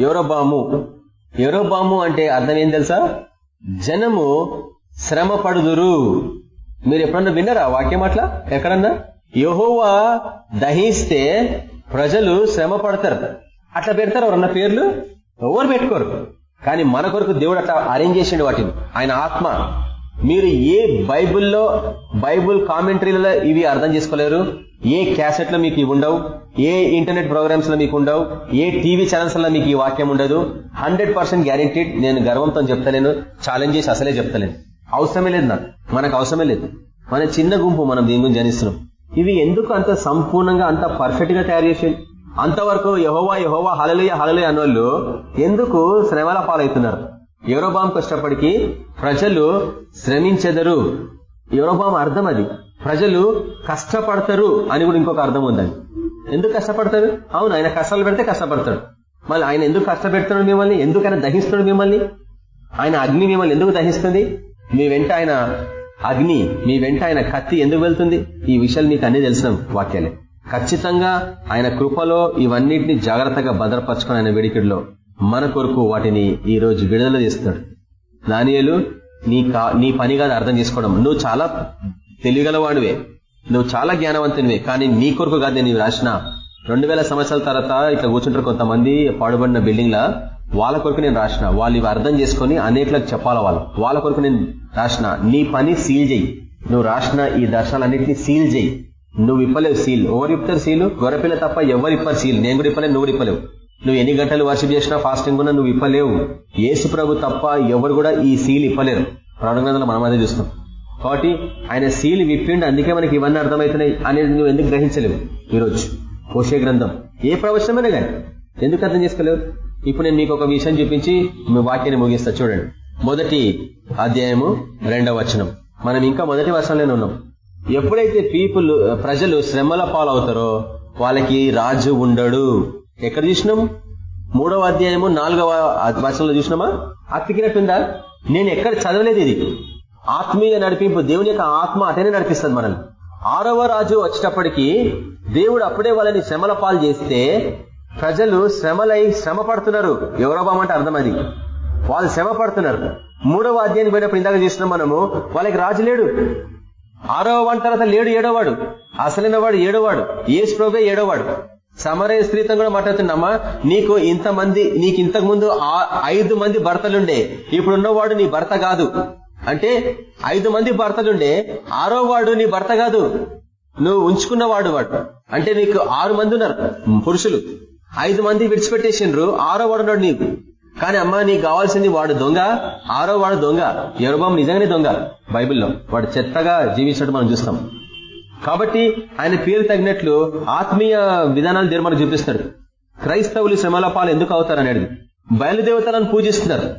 ఎవరోబాము ఎవరోబాము అంటే అర్థం ఏం తెలుసా? జనము శ్రమ పడుదురు మీరు ఎప్పుడన్నా విన్నారా వాక్యం అట్లా? ఎక్కడన్నా? యహోవా దహిస్తే ప్రజలు శ్రమ పడతారు అట్లా పెడతారు ఎవరన్నా పేర్లు? ఎవరు పెట్టుకోరు. కానీ మన కొరకు దేవుడు అట్లా అరేంజ్ చేసిండు వాటిని. ఆయన ఆత్మ. మీరు ఏ బైబిల్లో బైబుల్ కామెంటరీలలో ఇవి అర్థం చేసుకోలేరు? ఏ క్యాసెట్లో మీకు ఇవి ఉండవు? ఏ ఇంటర్నెట్ ప్రోగ్రామ్స్లో మీకు ఉండవు? ఏ టీవీ ఛానల్స్లో మీకు ఈ వాక్యం ఉండదు? హండ్రెడ్ పర్సెంట్ గ్యారెంటీడ్ నేను గర్వంతో చెప్తలేను ఛాలెంజ్ చేసి అసలే చెప్తలేను. అవసరమే లేదు నాకు. మనకు అవసరమే లేదు. మన చిన్న గుంపు మనం దీని గురించి జనిస్తున్నాం. ఇవి ఎందుకు అంత సంపూర్ణంగా అంత పర్ఫెక్ట్గా తయారు చేసి అంతవరకు యహోవా యహోవా హలలుయ హలలుయ అన్నోళ్ళు ఎందుకు శ్రమల పాలవుతున్నారు? యూరోబాంకి వచ్చేటప్పటికి ప్రజలు శ్రమించెదరు. యూరోబాం అర్థం అది. ప్రజలు కష్టపడతారు అని కూడా ఇంకొక అర్థం ఉందండి. ఎందుకు కష్టపడతారు? అవును ఆయన కష్టాలు పెడితే కష్టపడతాడు. మళ్ళీ ఆయన ఎందుకు కష్టపెడుతున్నాడు మిమ్మల్ని? ఎందుకు ఆయన దహిస్తున్నాడు మిమ్మల్ని? ఆయన అగ్ని మిమ్మల్ని ఎందుకు దహిస్తుంది? మీ వెంట ఆయన అగ్ని మీ వెంట ఆయన కత్తి ఎందుకు వెళ్తుంది? ఈ విషయాలు మీకు అన్ని తెలిసిన వాక్యాలే. ఖచ్చితంగా ఆయన కృపలో ఇవన్నిటిని జాగ్రత్తగా భద్రపరచుకుని ఆయన వెడికిడిలో మన కొరకు వాటిని ఈ రోజు విడుదల చేస్తున్నాడు దానియలు నీ నీ పని కాదు అర్థం చేసుకోవడం. నువ్వు చాలా తెలియగలవాడివే నువ్వు చాలా జ్ఞానవంతునివే. కానీ నీ కొరకు కాదు నేను రాసిన రెండు వేల సంవత్సరాల తర్వాత ఇట్లా కూర్చుంటారు కొంతమంది పాడుబడిన బిల్డింగ్లా వాళ్ళ కొరకు నేను రాసిన. వాళ్ళు ఇవి అర్థం చేసుకుని అనేకలకు చెప్పాల వాళ్ళు. వాళ్ళ కొరకు నేను రాసిన. నీ పని సీల్ చేయి. నువ్వు రాసిన ఈ దర్శనాలన్నింటినీ సీల్ చేయి. నువ్వు ఇప్పలేవు సీల్. ఎవరు ఇప్పుతారు సీలు? గొర్రెపిల్ల తప్ప ఎవరు ఇప్పారు సీల్. నేను కూడా ఇప్పలేవు నువ్వు ఇప్పలేవు. నువ్వు ఎన్ని గంటలు వర్షిప్ చేసినా ఫాస్టింగ్ ఉన్నా నువ్వు ఇప్పలేవు ఏసు ప్రభు తప్ప ఎవరు కూడా ఈ సీల్ ఇప్పలేరు ప్రాణగ్రంథంలో మనం అదే చూస్తాం కాబట్టి ఆయన సీల్ విప్పిండి అందుకే మనకి ఇవన్నీ అర్థమవుతున్నాయి అనేది నువ్వు ఎందుకు గ్రహించలేవు? ఈరోజు పోషే గ్రంథం. ఏ ప్రవచనమైనా కానీ. ఎందుకు అర్థం చేసుకోలేవు? ఇప్పుడు నేను మీకు ఒక విషయం చూపించి మీ వాక్యాన్ని ముగిస్తా చూడండి. మొదటి అధ్యాయము రెండవ వచనం. మనం ఇంకా మొదటి వర్షంలోనే ఉన్నాం. ఎప్పుడైతే పీపుల్ ప్రజలు శ్రమల పాలవుతారో వాళ్ళకి రాజు ఉండడు. ఎక్కడ చూసినాం? మూడవ అధ్యాయము నాలుగవ వచనంలో చూసినామా? అతికినట్టుందా నేను ఎక్కడ చదవలేదు ఇది. ఆత్మీయ నడిపింపు దేవుని యొక్క ఆత్మ అటనే నడిపిస్తుంది మనల్ని. ఆరవ రాజు వచ్చేటప్పటికి దేవుడు అప్పుడే వాళ్ళని శ్రమల పాలు చేస్తే ప్రజలు శ్రమలై శ్రమ పడుతున్నారు ఎవరోబామంటే అర్థం అది. వాళ్ళు శ్రమ పడుతున్నారు మూడవ అధ్యాయానికి పోయినప్పుడు ఇందాక చూసినాం మనము వాళ్ళకి రాజు లేడు. ఆరవ వాడి తర్వాత లేడు ఏడోవాడు. అసలైన వాడు ఏడోవాడు. ఏ స్ప్రోగే ఏడోవాడు. సమరయ స్త్రీతో కూడా మాట్లాడుతున్నామా? నీకు ఇంతమంది నీకు ఇంతకు ముందు ఐదు మంది భర్తలుండే. ఇప్పుడు ఉన్నవాడు నీ భర్త కాదు. అంటే ఐదు మంది భర్తలుండే ఆరో వాడు నీ భర్త కాదు. నువ్వు ఉంచుకున్నవాడు వాడు అంటే నీకు ఆరు మంది ఉన్నారు పురుషులు. ఐదు మంది విడిచిపెట్టేసిండ్రు ఆరో వాడు ఉన్నాడు నీకు. కానీ అమ్మ నీకు కావాల్సింది వాడు దొంగ ఆరో వాడు దొంగ. ఎరుబాం నిజంగానే దొంగ బైబిల్లో. వాడు చెత్తగా జీవించినట్టు మనం చూస్తాం. కాబట్టి ఆయన పేరు తగినట్లు ఆత్మీయ విధానాలు నిర్మాణం చూపిస్తున్నాడు క్రైస్తవులు శ్రమల పాలు ఎందుకు అవుతారు అనేది. బయలుదేవతలను పూజిస్తున్నారు.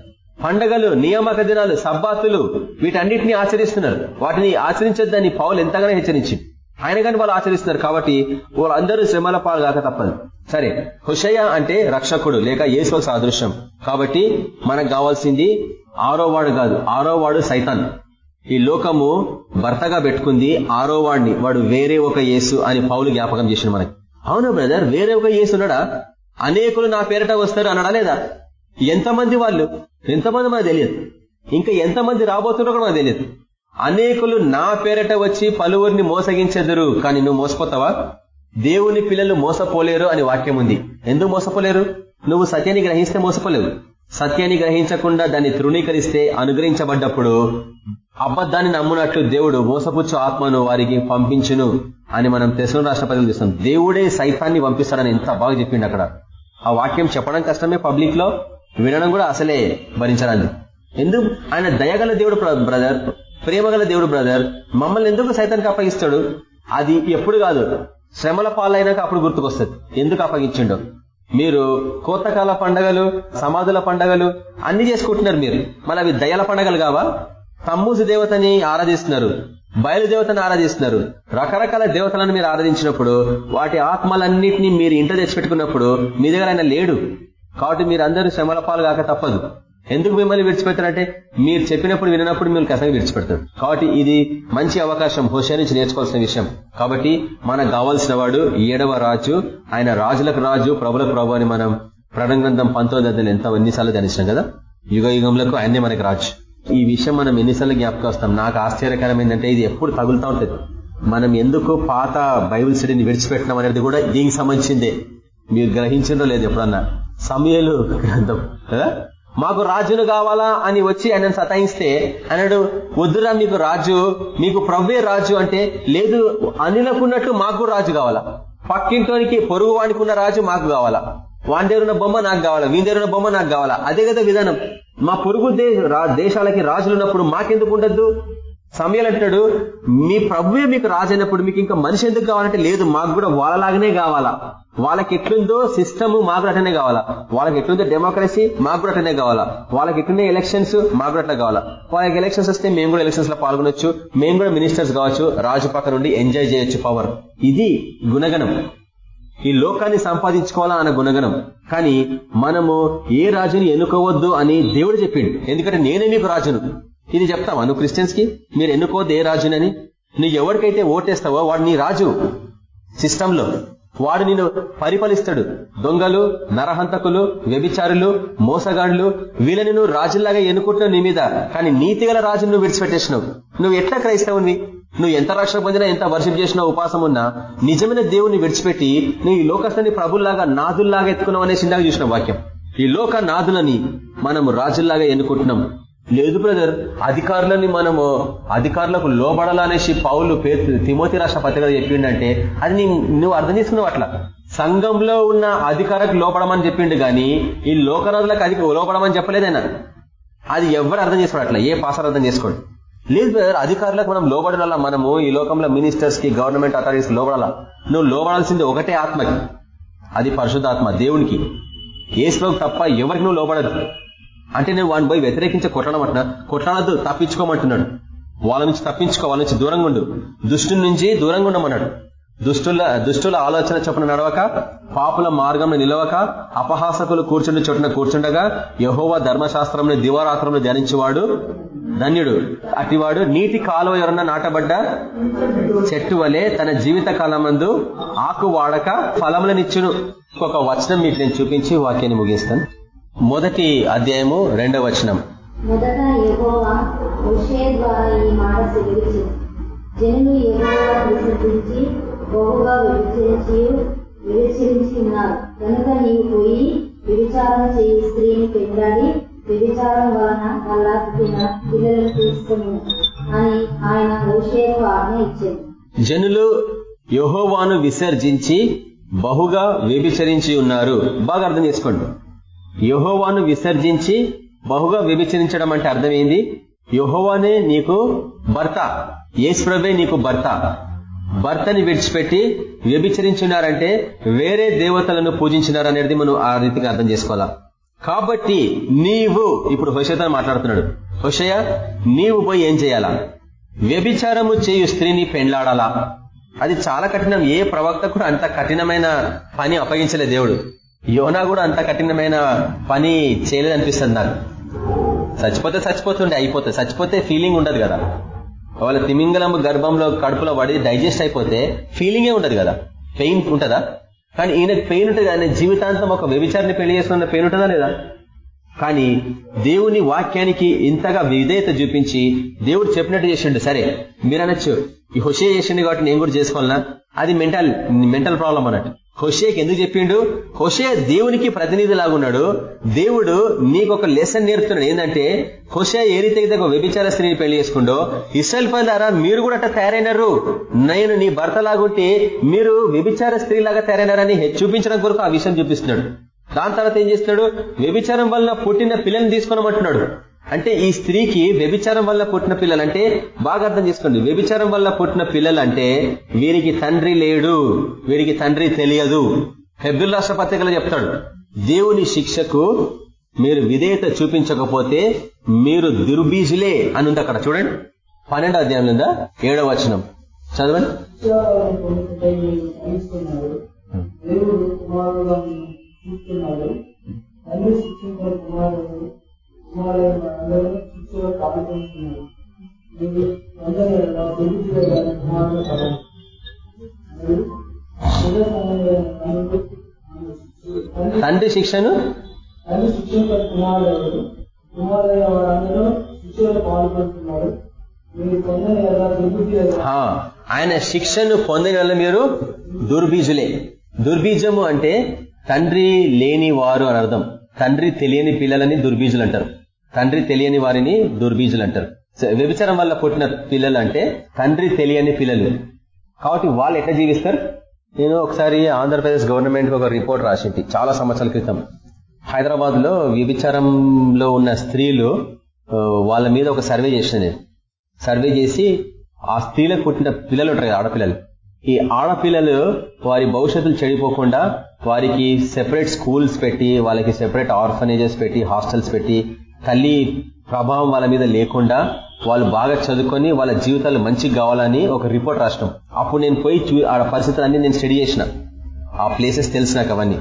పండగలు నియామక దినాలు సబ్బాతులు వీటన్నిటిని ఆచరిస్తున్నారు. వాటిని ఆచరించొద్దని పౌలు ఎంతగానో హెచ్చరించి ఆయన కానీ వాళ్ళు ఆచరిస్తున్నారు కాబట్టి వాళ్ళందరూ శ్రమల పాలు కాక తప్పదు. సరే హుషయ అంటే రక్షకుడు లేక యేసు సాదృశ్యం. కాబట్టి మనకు కావాల్సింది ఆరో వాడు కాదు ఆరో వాడు సైతాన్. ఈ లోకము భర్తగా పెట్టుకుంది ఆరో వాడిని వాడు వేరే ఒక యేసు అని పౌలు జ్ఞాపకం చేసిన మనకి. అవును బ్రదర్? వేరే ఒక యేసు ఉన్నాడా? అనేకులు నా పేరిట వస్తారు అనడా లేదా? ఎంతమంది వాళ్ళు? ఎంతమంది మనకు తెలియదు. ఇంకా ఎంతమంది రాబోతున్నారో కూడా మనకు తెలియదు. అనేకులు నా పేరట వచ్చి పలువురిని మోసగించెదరు కానీ నువ్వు మోసపోతావా? దేవుని పిల్లలు మోసపోలేరు అని వాక్యం ఉంది. ఎందుకు మోసపోలేరు? నువ్వు సత్యాన్ని గ్రహిస్తే మోసపోలేవు. సత్యాన్ని గ్రహించకుండా దాన్ని తృణీకరిస్తే అనుగ్రహించబడ్డప్పుడు అబద్ధాన్ని నమ్మునట్లు దేవుడు మోసపుచ్చు ఆత్మను వారికి పంపించును అని మనం తెసలు రాష్ట్రపతిని చూస్తాం దేవుడే సైతాన్ని పంపిస్తాడని ఎంత బాగా చెప్పిండు అక్కడ. ఆ వాక్యం చెప్పడం కష్టమే పబ్లిక్లో వినడం కూడా అసలే భరించరాదు ఎందుకు? ఆయన దయగల దేవుడు బ్రదర్ ప్రేమగల దేవుడు బ్రదర్ మమ్మల్ని ఎందుకు సైతానికి అప్పగిస్తాడు? అది ఎప్పుడు కాదు. శ్రమల పాలైనాక అప్పుడు గుర్తుకొస్తుంది. ఎందుకు అప్పగించిండో? మీరు కోతకాల పండగలు సమాధుల పండగలు అన్ని చేసుకుంటున్నారు మీరు. మళ్ళీ అవి దయల పండగలు కావా? తమ్ముజు దేవతని ఆరాధిస్తున్నారు బయలుదేవతను ఆరాధిస్తున్నారు. రకరకాల దేవతలను మీరు ఆరాధించినప్పుడు వాటి ఆత్మలన్నింటినీ మీరు ఇంట తెచ్చిపెట్టుకున్నప్పుడు మీ దగ్గర ఆయన లేడు. కాబట్టి మీరు అందరూ శ్రమల పాలు కాక తప్పదు. ఎందుకు మిమ్మల్ని విడిచిపెడతారంటే మీరు చెప్పినప్పుడు వినప్పుడు మిమ్మల్ని కసంగా విడిచిపెడతారు. కాబట్టి ఇది మంచి అవకాశం హుషా నుంచి నేర్చుకోవాల్సిన విషయం. కాబట్టి మనకు కావాల్సిన వాడు ఏడవ రాజు ఆయన రాజులకు రాజు ప్రభులకు ప్రభు అని మనం ప్రణగ్రంథం పంతొమ్మిది వందలు ఎంత ఎన్నిసార్లు ధనించాం కదా? యుగ యుగంలో ఆయనే మనకి రాజు. ఈ విషయం మనం ఎన్నిసార్లు జ్ఞాపకం నాకు ఆశ్చర్యకరం ఏంటంటే ఇది ఎప్పుడు తగులుతూ ఉంటుంది. మనం ఎందుకు పాత బైబిల్ స్టడీని విడిచిపెట్టినాం అనేది కూడా దీనికి సంబంధించిందే. మీరు గ్రహించిందో లేదు ఎప్పుడన్నా? సమయలు గ్రంథం. మాకు రాజును కావాలా అని వచ్చి ఆయన సతాయిస్తే అన్నాడు వద్దురా మీకు రాజు మీకు ప్రవ్వే రాజు అంటే లేదు అనిలకున్నట్టు మాకు రాజు కావాలా. పక్కింటోనికి పొరుగు వాడుకున్న రాజు మాకు కావాలా. వాని దగ్గర ఉన్న బొమ్మ నాకు కావాలా? వీని దగ్గర ఉన్న బొమ్మ నాకు కావాలా? అదే కదా విధానం. మా పొరుగు దేశాలకి రాజులు ఉన్నప్పుడు మాకెందుకు ఉండద్దు? సమయాలు అంటాడు మీ ప్రభువే మీకు రాజు అయినప్పుడు మీకు ఇంకా మనిషి ఎందుకు కావాలంటే లేదు మాకు కూడా వాళ్ళలాగానే కావాలా. వాళ్ళకి ఎట్లుందో సిస్టమ్ మాకు కూడా అటనే కావాలా. వాళ్ళకి ఎట్లుందో డెమోక్రసీ మాకు కూడా అటనే కావాలా. వాళ్ళకి ఎట్లున్నాయి ఎలక్షన్స్ మాకు కూడా అట్లా కావాలా. వాళ్ళకి ఎలక్షన్స్ వస్తే మేము కూడా ఎలక్షన్స్లో పాల్గొనొచ్చు. మేము కూడా మినిస్టర్స్ కావచ్చు. రాజు పక్క నుండి ఎంజాయ్ చేయొచ్చు పవర్ ఇది గుణగణం. ఈ లోకాన్ని సంపాదించుకోవాలా అన్న గుణగణం. కానీ మనము ఏ రాజుని ఎన్నుకోవద్దు అని దేవుడు చెప్పిండు. ఎందుకంటే నేనే మీకు రాజును. ఇది చెప్తావా నువ్వు క్రిస్టియన్స్కి మీరు ఎన్నుకోవద్దు ఏ రాజునని? నువ్వు ఎవరికైతే ఓటేస్తావో వాడు నీ రాజు. సిస్టంలో వాడు నిన్ను పరిపాలిస్తాడు. దొంగలు నరహంతకులు వ్యభిచారులు మోసగాండ్లు వీళ్ళని నువ్వు రాజుల్లాగా ఎన్నుకుంటున్నావు నీ మీద. కానీ నీతిగల రాజును నువ్వు విడిచిపెట్టేసినావు. నువ్వు ఎట్లా క్రైస్తవుని నువ్వు ఎంత రక్షణ పొందినా ఎంత వర్షం చేసినా ఉపాసం ఉన్నా నిజమైన దేవుని విడిచిపెట్టి నువ్వు ఈ లోకస్థాన్ని ప్రభుల్లాగా నాదుల్లాగా ఎత్తుకున్నావు అనేసి ఇందాక చూసిన వాక్యం. ఈ లోక నాదులని మనం రాజుల్లాగా ఎన్నుకుంటున్నాం. లేదు బ్రదర్ అధికారులని మనము అధికారులకు లోబడాలనేసి పౌలు తిమోతి రాష్ట్ర పత్రిక చెప్పిండంటే అది నీ నువ్వు అర్థం చేసుకున్నావు అట్లా. సంఘంలో ఉన్న అధికారకు లోపడమని చెప్పిండు కానీ ఈ లోకరాజులకు అధిక లోపడమని చెప్పలేదైనా? అది ఎవరు అర్థం చేసుకోడు అట్లా. ఏ పాసాలు అర్థం చేసుకోండి. లేదు బ్రదర్ అధికారులకు మనం లోబడాలా? మనము ఈ లోకంలో మినిస్టర్స్కి గవర్నమెంట్ అథారిటీస్ లోబడాలా? నువ్వు లోబడాల్సింది ఒకటే ఆత్మకి. అది పరిశుద్ధాత్మ దేవునికి. ఏసులోకి తప్ప ఎవరికి నువ్వు లోబడదు. అంటే నేను వాడిని పోయి వ్యతిరేకించే కొట్టడం కొట్టడద్దు తప్పించుకోమంటున్నాడు. వాళ్ళ నుంచి తప్పించుకో వాళ్ళ నుంచి దూరంగా ఉండు దుష్టి నుంచి దూరంగా ఉండమన్నాడు దుష్టుల దుష్టుల ఆలోచన చొప్పున నడవక పాపుల మార్గంలో నిలవక అపహాసకులు కూర్చుండి చోటున కూర్చుండగా యహోవ ధర్మశాస్త్రంలో దివారాత్రంలో ధ్యానించేవాడు ధన్యుడు. అటివాడు నీటి కాలువ ఎవరన్నా నాటబడ్డ చెట్టు వలె తన జీవిత కాలమందు ఆకు వాడక ఫలములనిచ్చును. ఒక వచనం మీకు నేను చూపించి వాక్యాన్ని ముగిస్తాను. మొదటి అధ్యాయము రెండవ వచనం. జనులు యెహోవా విసర్జించి బహుగా విభజించి విభజించి కనుక నీవు పోయి వ్యభిచారం చేయి స్త్రీని పెండాలి వ్యభిచారం వలన వల్ల పుట్టిన పిల్లలను తీసుకుని అని ఆయన హోషేకు ఆజ్ఞ ఇచ్చారు జనులు యహోవాను విసర్జించి బహుగా వ్యభిచరించి ఉన్నారు. బాగా అర్థం చేసుకోండి. యహోవాను విసర్జించి బహుగా వ్యభిచరించడం అంటే అర్థమైంది యహోవానే నీకు భర్త ఏసుప్రభే నీకు భర్త. భర్తని విడిచిపెట్టి వ్యభిచరించున్నారంటే వేరే దేవతలను పూజించినారు అనేది మనం ఆ రీతిగా అర్థం చేసుకోవాలా? కాబట్టి నీవు ఇప్పుడు హుషయతో మాట్లాడుతున్నాడు. హుషయ నీవు పోయి ఏం చేయాలా? వ్యభిచారము చేయు స్త్రీని పెండ్లాడాలా? అది చాలా కఠినం. ఏ ప్రవక్త కూడా అంత కఠినమైన పని అప్పగించలే దేవుడు. యోనా కూడా అంత కఠినమైన పని చేయలేదు అనిపిస్తుంది నాకు. చచ్చిపోతే చచ్చిపోతుండే అయిపోతే. చచ్చిపోతే ఫీలింగ్ ఉండదు కదా. వాళ్ళ తిమింగలం గర్భంలో కడుపులో పడి డైజెస్ట్ అయిపోతే ఫీలింగే ఉండదు కదా? పెయిన్ ఉంటుందా? కానీ ఈయనకు పెయిన్ ఉంటుంది ఆయన జీవితాంతం ఒక వ్యభిచారిని పెళ్ళి చేసుకున్న పెయిన్ ఉంటుందా లేదా? కానీ దేవుని వాక్యానికి ఇంతగా విధేయత చూపించి దేవుడు చెప్పినట్టు చేసిండు. సరే మీరు అనొచ్చు. ఈ హుషే చేసిండు కాబట్టి నేను కూడా చేసుకోవాలన్నా అది మెంటల్ మెంటల్ ప్రాబ్లం అన్నట్టు. హుషేకి ఎందుకు చెప్పిండు? హుషే దేవునికి ప్రతినిధి లాగున్నాడు దేవుడు నీకు ఒక లెసన్ నేర్పుతున్నాడు. ఏంటంటే హుషే ఏ రీతిగా ఒక వ్యభిచార స్త్రీని పెళ్ళి చేసుకుండో ఇస్రాయల్ ద్వారా మీరు కూడా అట్లా తయారైనారు. నేను నీ భర్త లాగుంటే మీరు వ్యభిచార స్త్రీ లాగా తయారైనారని చూపించడం కొరకు ఆ విషయం చూపిస్తున్నాడు. దాని తర్వాత ఏం చేస్తున్నాడు? వ్యభిచారం వల్ల పుట్టిన పిల్లల్ని తీసుకోనమంటున్నాడు. అంటే ఈ స్త్రీకి వ్యభిచారం వల్ల పుట్టిన పిల్లలంటే బాగా అర్థం చేసుకోండి. వ్యభిచారం వల్ల పుట్టిన పిల్లలంటే వీరికి తండ్రి లేడు. వీరికి తండ్రి తెలియదు. హెబ్రిల్ రాష్ట్ర పత్రికలో చెప్తాడు దేవుని శిక్షకు మీరు విధేయత చూపించకపోతే మీరు దుర్బీజులే అని ఉంది అక్కడ. చూడండి పన్నెండో అధ్యాయం ఉందా ఏడవ వచనం. చదవండి. దేవుడు కుమారుడు తండ్రి శిక్షను? తండ్రి కుమారుడు కుమారుడైన వారందరూ శిక్షలో పాల్గొంటున్నారు ఆ, ఆయన శిక్షను పొందిన వాళ్ళు మీరు దుర్బీజులే. దుర్బీజము అంటే తండ్రి లేని వారు అని అర్థం. తండ్రి తెలియని పిల్లలని దుర్బీజులు అంటారు. తండ్రి తెలియని వారిని దుర్బీజులు అంటారు. వ్యభిచారం వల్ల పుట్టిన పిల్లలు అంటే తండ్రి తెలియని పిల్లలు. కాబట్టి వాళ్ళు ఎట్లా జీవిస్తారు? నేను ఒకసారి ఆంధ్రప్రదేశ్ గవర్నమెంట్ ఒక రిపోర్ట్ రాసింది చాలా సంవత్సరాల క్రితం. హైదరాబాద్లో వ్యభిచారంలో ఉన్న స్త్రీలు వాళ్ళ మీద ఒక సర్వే చేసిన నేను. సర్వే చేసి ఆ స్త్రీలకు పుట్టిన పిల్లలు ఉంటారు కదా ఆడపిల్లలు. ఈ ఆడపిల్లలు వారి భవిష్యత్తులు చెడిపోకుండా వారికి సెపరేట్ స్కూల్స్ పెట్టి వాళ్ళకి సెపరేట్ ఆర్ఫనేజెస్ పెట్టి హాస్టల్స్ పెట్టి తల్లి ప్రభావం వాళ్ళ మీద లేకుండా వాళ్ళు బాగా చదువుకొని వాళ్ళ జీవితాలు మంచిగా కావాలని ఒక రిపోర్ట్ రాసినాం. అప్పుడు నేను పోయి చూ ఆ పరిస్థితులన్నీ నేను స్టడీ చేసిన. ఆ ప్లేసెస్ తెలిసి నాకు అవన్నీ.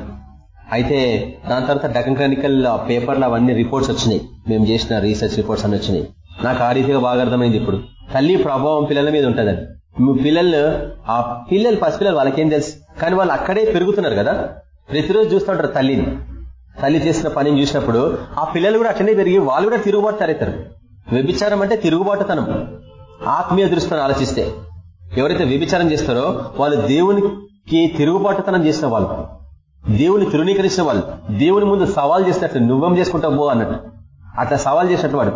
అయితే దాని తర్వాత డకన్ క్రానికల్ పేపర్లు అవన్నీ రిపోర్ట్స్ వచ్చినాయి. మేము చేసిన రీసెర్చ్ రిపోర్ట్స్ అన్ని వచ్చినాయి. నాకు ఆ రీతిగా బాగా అర్థమైంది ఇప్పుడు. తల్లి ప్రభావం పిల్లల మీద ఉంటుందని. మీ పిల్లలు ఆ పిల్లలు పసిపిల్లలు వాళ్ళకేం తెలుసు? కానీ వాళ్ళు అక్కడే పెరుగుతున్నారు కదా. ప్రతిరోజు చూస్తుంటారు తల్లిని. తల్లి చేసిన పనిని చూసినప్పుడు ఆ పిల్లలు కూడా అట్లనే పెరిగి వాళ్ళు కూడా తిరుగుబాటు తరేతారు వ్యభిచారం అంటే తిరుగుబాటుతనం. ఆత్మీయ దృష్టిని ఆలోచిస్తే ఎవరైతే వ్యభిచారం చేస్తారో వాళ్ళు దేవునికి తిరుగుబాటుతనం చేసిన వాళ్ళు. దేవుని తృణీకరించిన వాళ్ళు. దేవుని ముందు సవాల్ చేసినట్లు నువ్వం చేసుకుంటావు పో అన్నట్టు. అట్లా సవాల్ చేసినట్టు వాడు.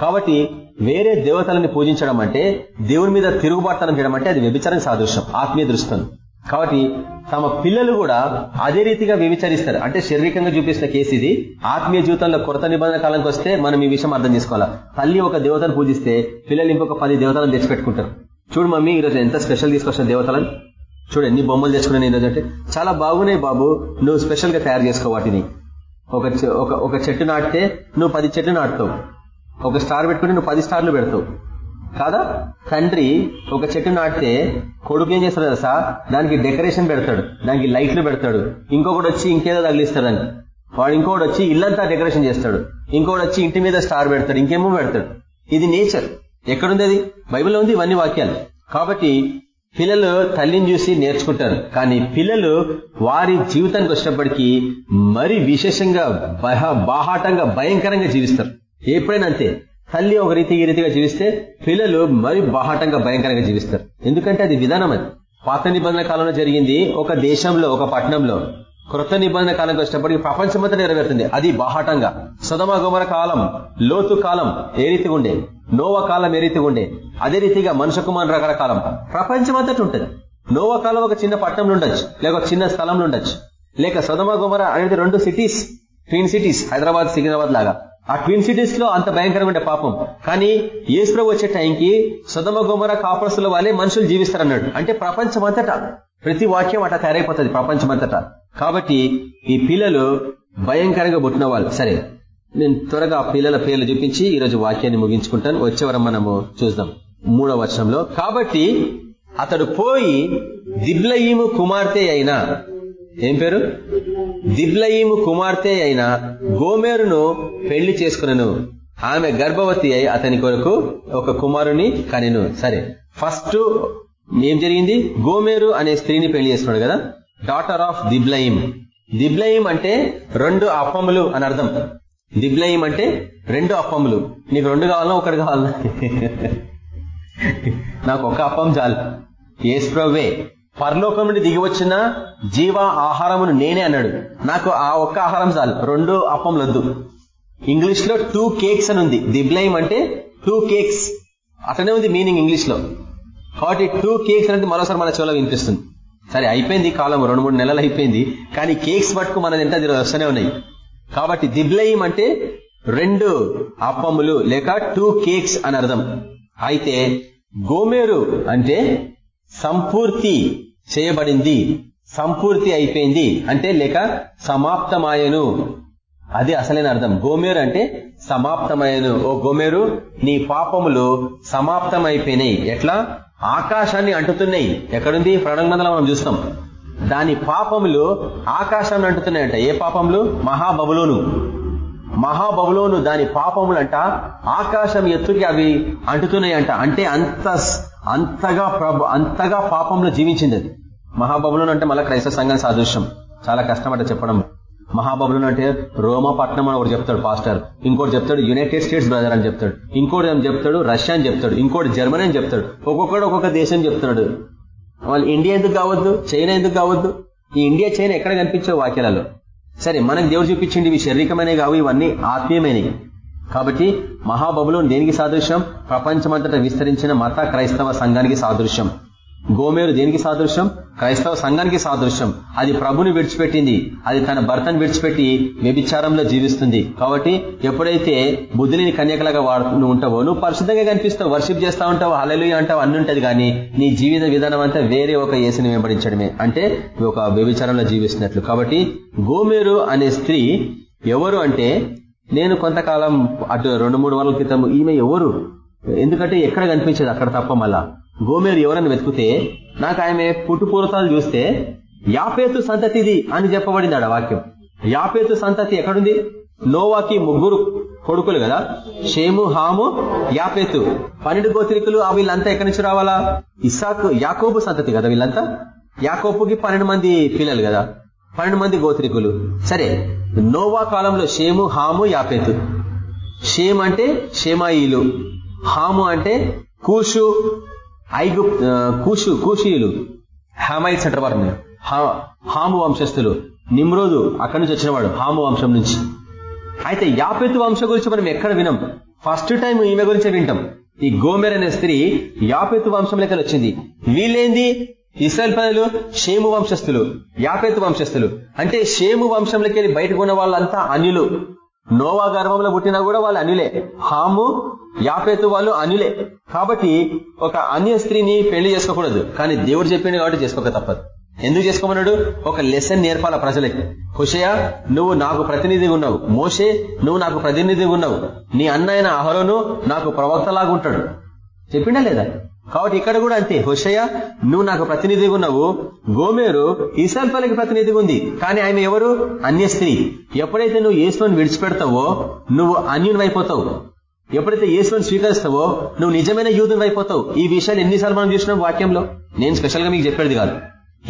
కాబట్టి వేరే దేవతలని పూజించడం అంటే దేవుని మీద తిరుగుబాటుతనం చేయడం అంటే అది వ్యభిచారం సాదృశ్యం ఆత్మీయ దృష్టితో కాబట్టి తమ పిల్లలు కూడా అదే రీతిగా వ్యభిచరిస్తారు. అంటే శారీరకంగా చూపిస్తున్న కేసు ఇది. ఆత్మీయ జీవితంలో కొరత నిబంధన కాలంకి వస్తే మనం ఈ విషయం అర్థం చేసుకోవాలా? తల్లి ఒక దేవతను పూజిస్తే పిల్లలు ఇంకొక పది దేవతలను తెచ్చిపెట్టుకుంటారు. చూడు మమ్మీ ఈరోజు ఎంత స్పెషల్ తీసుకొచ్చిన దేవతలను. చూడు ఎన్ని బొమ్మలు తెచ్చుకున్నాను ఈరోజు అంటే. చాలా బాగున్నాయి బాబు. నువ్వు స్పెషల్గా తయారు చేసుకో వాటిని. ఒక ఒక ఒక చెట్టు నాటితే నువ్వు పది చెట్లు నాటుతావు. ఒక స్టార్ పెట్టుకుంటే నువ్వు పది స్టార్లు పెడతావు. కాదా? తండ్రి ఒక చెట్టు నాటితే కొడుకు ఏం చేస్తాడు తెలుసా? దానికి డెకరేషన్ పెడతాడు దానికి లైట్లు పెడతాడు. ఇంకొకటి వచ్చి ఇంకేదో తగిలిస్తాడు దానికి వాడు ఇంకోటి వచ్చి ఇల్లంతా డెకరేషన్ చేస్తాడు. ఇంకోటి వచ్చి ఇంటి మీద స్టార్ పెడతాడు ఇంకేమో పెడతాడు. ఇది నేచర్. ఎక్కడుంది అది? బైబిల్లో ఉంది ఇవన్నీ వాక్యాలు. కాబట్టి పిల్లలు తల్లిని చూసి నేర్చుకుంటారు. కానీ పిల్లలు వారి జీవితానికి వచ్చినప్పటికీ మరి విశేషంగా బహ- బాహాటంగా భయంకరంగా జీవిస్తారు. ఎప్పుడైనా అంతే. తల్లి ఒక రీతి ఈ రీతిగా జీవిస్తే పిల్లలు మరి బాహటంగా భయంకరంగా జీవిస్తారు. ఎందుకంటే అది విధానం అది. పాత నిబంధన కాలంలో జరిగింది ఒక దేశంలో ఒక పట్టణంలో. క్రొత్త నిబంధన కాలంకి వచ్చినప్పటికీ ప్రపంచమంతా నెరవేరుతుంది. అది బాహాటంగా. సుధమ కాలం లోతు కాలం ఏ రీతిగా ఉండే? నోవ కాలం ఏ రీతిగా ఉండే? అదే రీతిగా మనుషు కుమార్ రకరకాలం కాలం. ప్రపంచమంతటి ఉంటుంది. నోవ కాలం ఒక చిన్న పట్టణంలో ఉండొచ్చు. లేక ఒక చిన్న స్థలంలో ఉండొచ్చు. లేక సుధమ అనేది రెండు cities twin cities Hyderabad Secunderabad లాగా. ఆ ట్విన్ సిటీస్లో అంత భయంకరంగా ఉండే పాపం. కానీ ఏసుప్రభు వచ్చే టైంకి సుధమ గుమర కాపురస్తుల వాళ్ళే మనుషులు జీవిస్తారన్నాడు. అంటే ప్రపంచమంతటా. ప్రతి వాక్యం అట్లా తయారైపోతుంది ప్రపంచమంతటా. కాబట్టి ఈ పిల్లలు భయంకరంగా పుట్టిన వాళ్ళు. సరే నేను త్వరగా ఆ పిల్లల పేర్లు చూపించి ఈరోజు వాక్యాన్ని ముగించుకుంటాను. వచ్చేవరం మనము చూద్దాం. మూడవ వర్షంలో కాబట్టి అతడు పోయి దిబ్లయీము కుమార్తె అయిన ఏం పేరు? దిబ్లయీము కుమార్తె అయిన గోమేరును పెళ్ళి చేసుకునను. ఆమె గర్భవతి అయి అతని కొరకు ఒక కుమారుని కనెను. సరే ఫస్ట్ ఏం జరిగింది? గోమేరు అనే స్త్రీని పెళ్ళి చేసుకున్నాడు కదా? Daughter of దిబ్లయిం. దిబ్లయిం అంటే రెండు అప్పములు అని అర్థం. దిబ్లయిం అంటే రెండు అప్పములు. నీకు రెండు కావాలన్నా ఒకటి కావాలా? నాకు ఒక అప్పం చాలు. ఏస్ప్రవే పరలోకం నుండి దిగి వచ్చిన జీవ ఆహారమును నేనే అన్నాడు. నాకు ఆ ఒక్క ఆహారం చాలు. రెండు అప్పంలు ఇంగ్లీష్లో టూ కేక్స్ అని ఉంది. దిబ్లైమ్ అంటే టూ కేక్స్ అట్లనే ఉంది మీనింగ్ ఇంగ్లీష్లో కాబట్టి టూ కేక్స్ అనేది మరోసారి మన చెవులో వినిపిస్తుంది. సరే అయిపోయింది కాలం రెండు మూడు నెలలు అయిపోయింది. కానీ కేక్స్ పట్టుకు మన ఎంత వస్తూనే ఉన్నాయి. కాబట్టి దిబ్లైమ్ అంటే రెండు అప్పములు లేక టూ కేక్స్ అని అర్థం. అయితే గోమేరు అంటే సంపూర్తి చేయబడింది. సంపూర్తి అయిపోయింది. అంటే లేక సమాప్తమాయను. అది అసలైన అర్థం. గోమేరు అంటే సమాప్తమయ్యను ఓ గోమేరు నీ పాపములు సమాప్తమైపోయినాయి. ఎట్లా? ఆకాశాన్ని అంటుతున్నాయి. ఎక్కడుంది? ప్రణంగంధంలో మనం చూస్తాం. దాని పాపములు ఆకాశాన్ని అంటున్నాయంట ఏ పాపములు? మహాబబులోను. మహాబబులోను దాని పాపములంట ఆకాశం ఎత్తుకి అవి అంటుతున్నాయంట. అంటే అంత అంతగా ప్రభు అంతగా పాపంలో జీవించింది అది. మహాబబులోను అంటే మళ్ళీ క్రైస్తవ సంఘం సాదృశ్యం. చాలా కష్టమట చెప్పడం. మహాబబులోను అంటే రోమా పట్నం అని ఒకటి చెప్తాడు పాస్టర్. ఇంకోటి చెప్తాడు యునైటెడ్ స్టేట్స్ బ్రదర్ అని చెప్తాడు. ఇంకోటి ఏం చెప్తాడు రష్యా అని చెప్తాడు. ఇంకోటి జర్మనీ అని చెప్తాడు. ఒక్కొక్కడు ఒక్కొక్క దేశం చెప్తున్నాడు. వాళ్ళు ఇండియా ఎందుకు కావద్దు? చైనా ఎందుకు కావద్దు? ఈ ఇండియా చైనా ఎక్కడ కనిపించే వాక్యాలలో? సరే మనకు దేవుడు చూపించింది ఇవి శారీరకమైనవి కావు ఇవన్నీ ఆత్మీయమైనవి. కాబట్టి మహాబబులోన్ దేనికి సాదృశ్యం? ప్రపంచమంతటా విస్తరించిన మత క్రైస్తవ సంఘానికి సాదృశ్యం. గోమేరు దేనికి సాదృశ్యం? క్రైస్తవ సంఘానికి సాదృశ్యం. అది ప్రభుని విడిచిపెట్టింది. అది తన భర్తను విడిచిపెట్టి వ్యభిచారంలో జీవిస్తుంది. కాబట్టి ఎప్పుడైతే బుద్ధుని కన్యకలాగా వాడుతూ నువ్వు ఉంటావో నువ్వు పరిశుద్ధంగా కనిపిస్తావు వర్షిప్ చేస్తా ఉంటావు హలలు అంటావు అన్ని ఉంటుంది కానీ నీ జీవిత విధానం అంతా వేరే ఒక యేసుని వెంబడించడమే. అంటే ఒక వ్యభిచారంలో జీవిస్తున్నట్లు. కాబట్టి గోమేరు అనే స్త్రీ ఎవరు అంటే నేను కొంతకాలం అటు రెండు మూడు వారాల క్రితం ఈమె ఎవరు? ఎందుకంటే ఎక్కడ కనిపించేది అక్కడ తప్ప మళ్ళా. గోమేరు ఎవరని వెతికితే నాకు ఆమె పుట్టుపూర్వతాలు చూస్తే యాపేతు సంతతిది అని చెప్పబడింది ఆడ వాక్యం. యాపేతు సంతతి ఎక్కడుంది? నోవాకి ముగ్గురు కొడుకులు కదా? షేము హాము యాపేతు. పన్నెండు గోత్రికులు ఆ వీళ్ళంతా ఎక్కడి నుంచి రావాలా? ఇసాకు యాకోబు సంతతి కదా వీళ్ళంతా? యాకోబుకి పన్నెండు మంది పిల్లలు కదా? పన్నెండు మంది గోత్రికులు. సరే నోవా కాలంలో షేము హాము యాపేతు. షేమ్ అంటే షేమాయిలు. హాము అంటే కూషు ఐగు కూషు కూషీయులు. హామైట్స్ అంటారు వారిని హాము వంశస్థులు. నిమ్రోదు అక్కడి నుంచి వచ్చినవాడు హాము వంశం నుంచి. అయితే యాపెతు వంశం గురించి మనం ఎక్కడ వినం? ఫస్ట్ టైం ఈమె గురించే వింటాం. ఈ గోమెర్ అనే స్త్రీ యాపెతు వంశం లెక్కలు వచ్చింది. వీళ్ళేంది? ఇస్రాయల్ ప్రజలు షేము వంశస్థులు యాపెతు వంశస్థులు. అంటే షేము వంశంలోకి బయటకు ఉన్న వాళ్ళంతా అన్యులు. నోవా గర్భంలో పుట్టినా కూడా వాళ్ళు అన్యులే. హాము యాపేతు వాళ్ళు అన్యులే. కాబట్టి ఒక అన్య స్త్రీని పెళ్ళి చేసుకోకూడదు. కానీ దేవుడు చెప్పింది కాబట్టి చేసుకోక తప్పదు. ఎందుకు చేసుకోమన్నాడు? ఒక లెసన్ నేర్పాల ప్రజలకి. హుషయ నువ్వు నాకు ప్రతినిధిగా ఉన్నావు. మోషే నువ్వు నాకు ప్రతినిధిగా ఉన్నావు. నీ అన్నైన అహరోను నాకు ప్రవక్తలాగుంటాడు చెప్పిండా లేదా? కాబట్టి ఇక్కడ కూడా అంతే. హుషయ నువ్వు నాకు ప్రతినిధిగా ఉన్నావు. గోమేరు ఇసాల్ ప్రతినిధిగా ఉంది. కానీ ఆయన ఎవరు? అన్య స్త్రీ. ఎప్పుడైతే నువ్వు యేసుని విడిచిపెడతావో నువ్వు అన్యునివైపోతావు ఎప్పుడైతే యేసుని స్వీకరిస్తావో నువ్వు నిజమైన యూదుని అయిపోతావు ఈ విషయాలు ఎన్నిసార్లు మనం చూసినాం వాక్యంలో? నేను స్పెషల్గా మీకు చెప్పేది కాదు.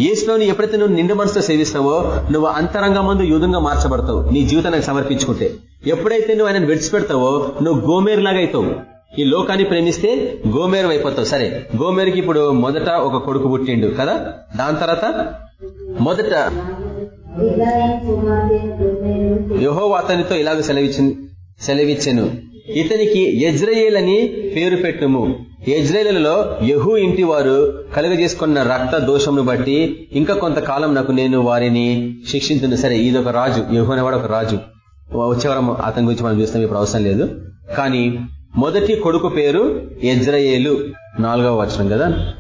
ఏసులోని ఎప్పుడైతే నువ్వు నిండు మనసుతో సేవిస్తావో నువ్వు అంతరంగం ముందు యూదంగా మార్చబడతావు. నీ జీవితానికి సమర్పించుకుంటే. ఎప్పుడైతే నువ్వు ఆయన విడిచిపెడతావో నువ్వు గోమేరు లాగా అవుతావు. ఈ లోకాన్ని ప్రేమిస్తే గోమేరు అయిపోతావు. సరే గోమేరుకి ఇప్పుడు మొదట ఒక కొడుకు పుట్టిండు కదా? దాని తర్వాత మొదట యహో అతనితో ఇలాగ సెలవిచ్చింది సెలవిచ్చాను. ఇతనికి యజ్రయేల్ అని పేరు పెట్టుము. యజ్రేలలో యహూ ఇంటి వారు కలుగజేసుకున్న రక్త దోషమును బట్టి ఇంకా కొంతకాలం నాకు నేను వారిని శిక్షించను. సరే ఇది ఒక రాజు. యహు అనేవాడు ఒక రాజు. వచ్చేవారం అతని గురించి మనం చూస్తాం ఇప్పుడు అవసరం లేదు. కానీ మొదటి కొడుకు పేరు ఎజ్రయేలు నాలుగవ వచనం కదా?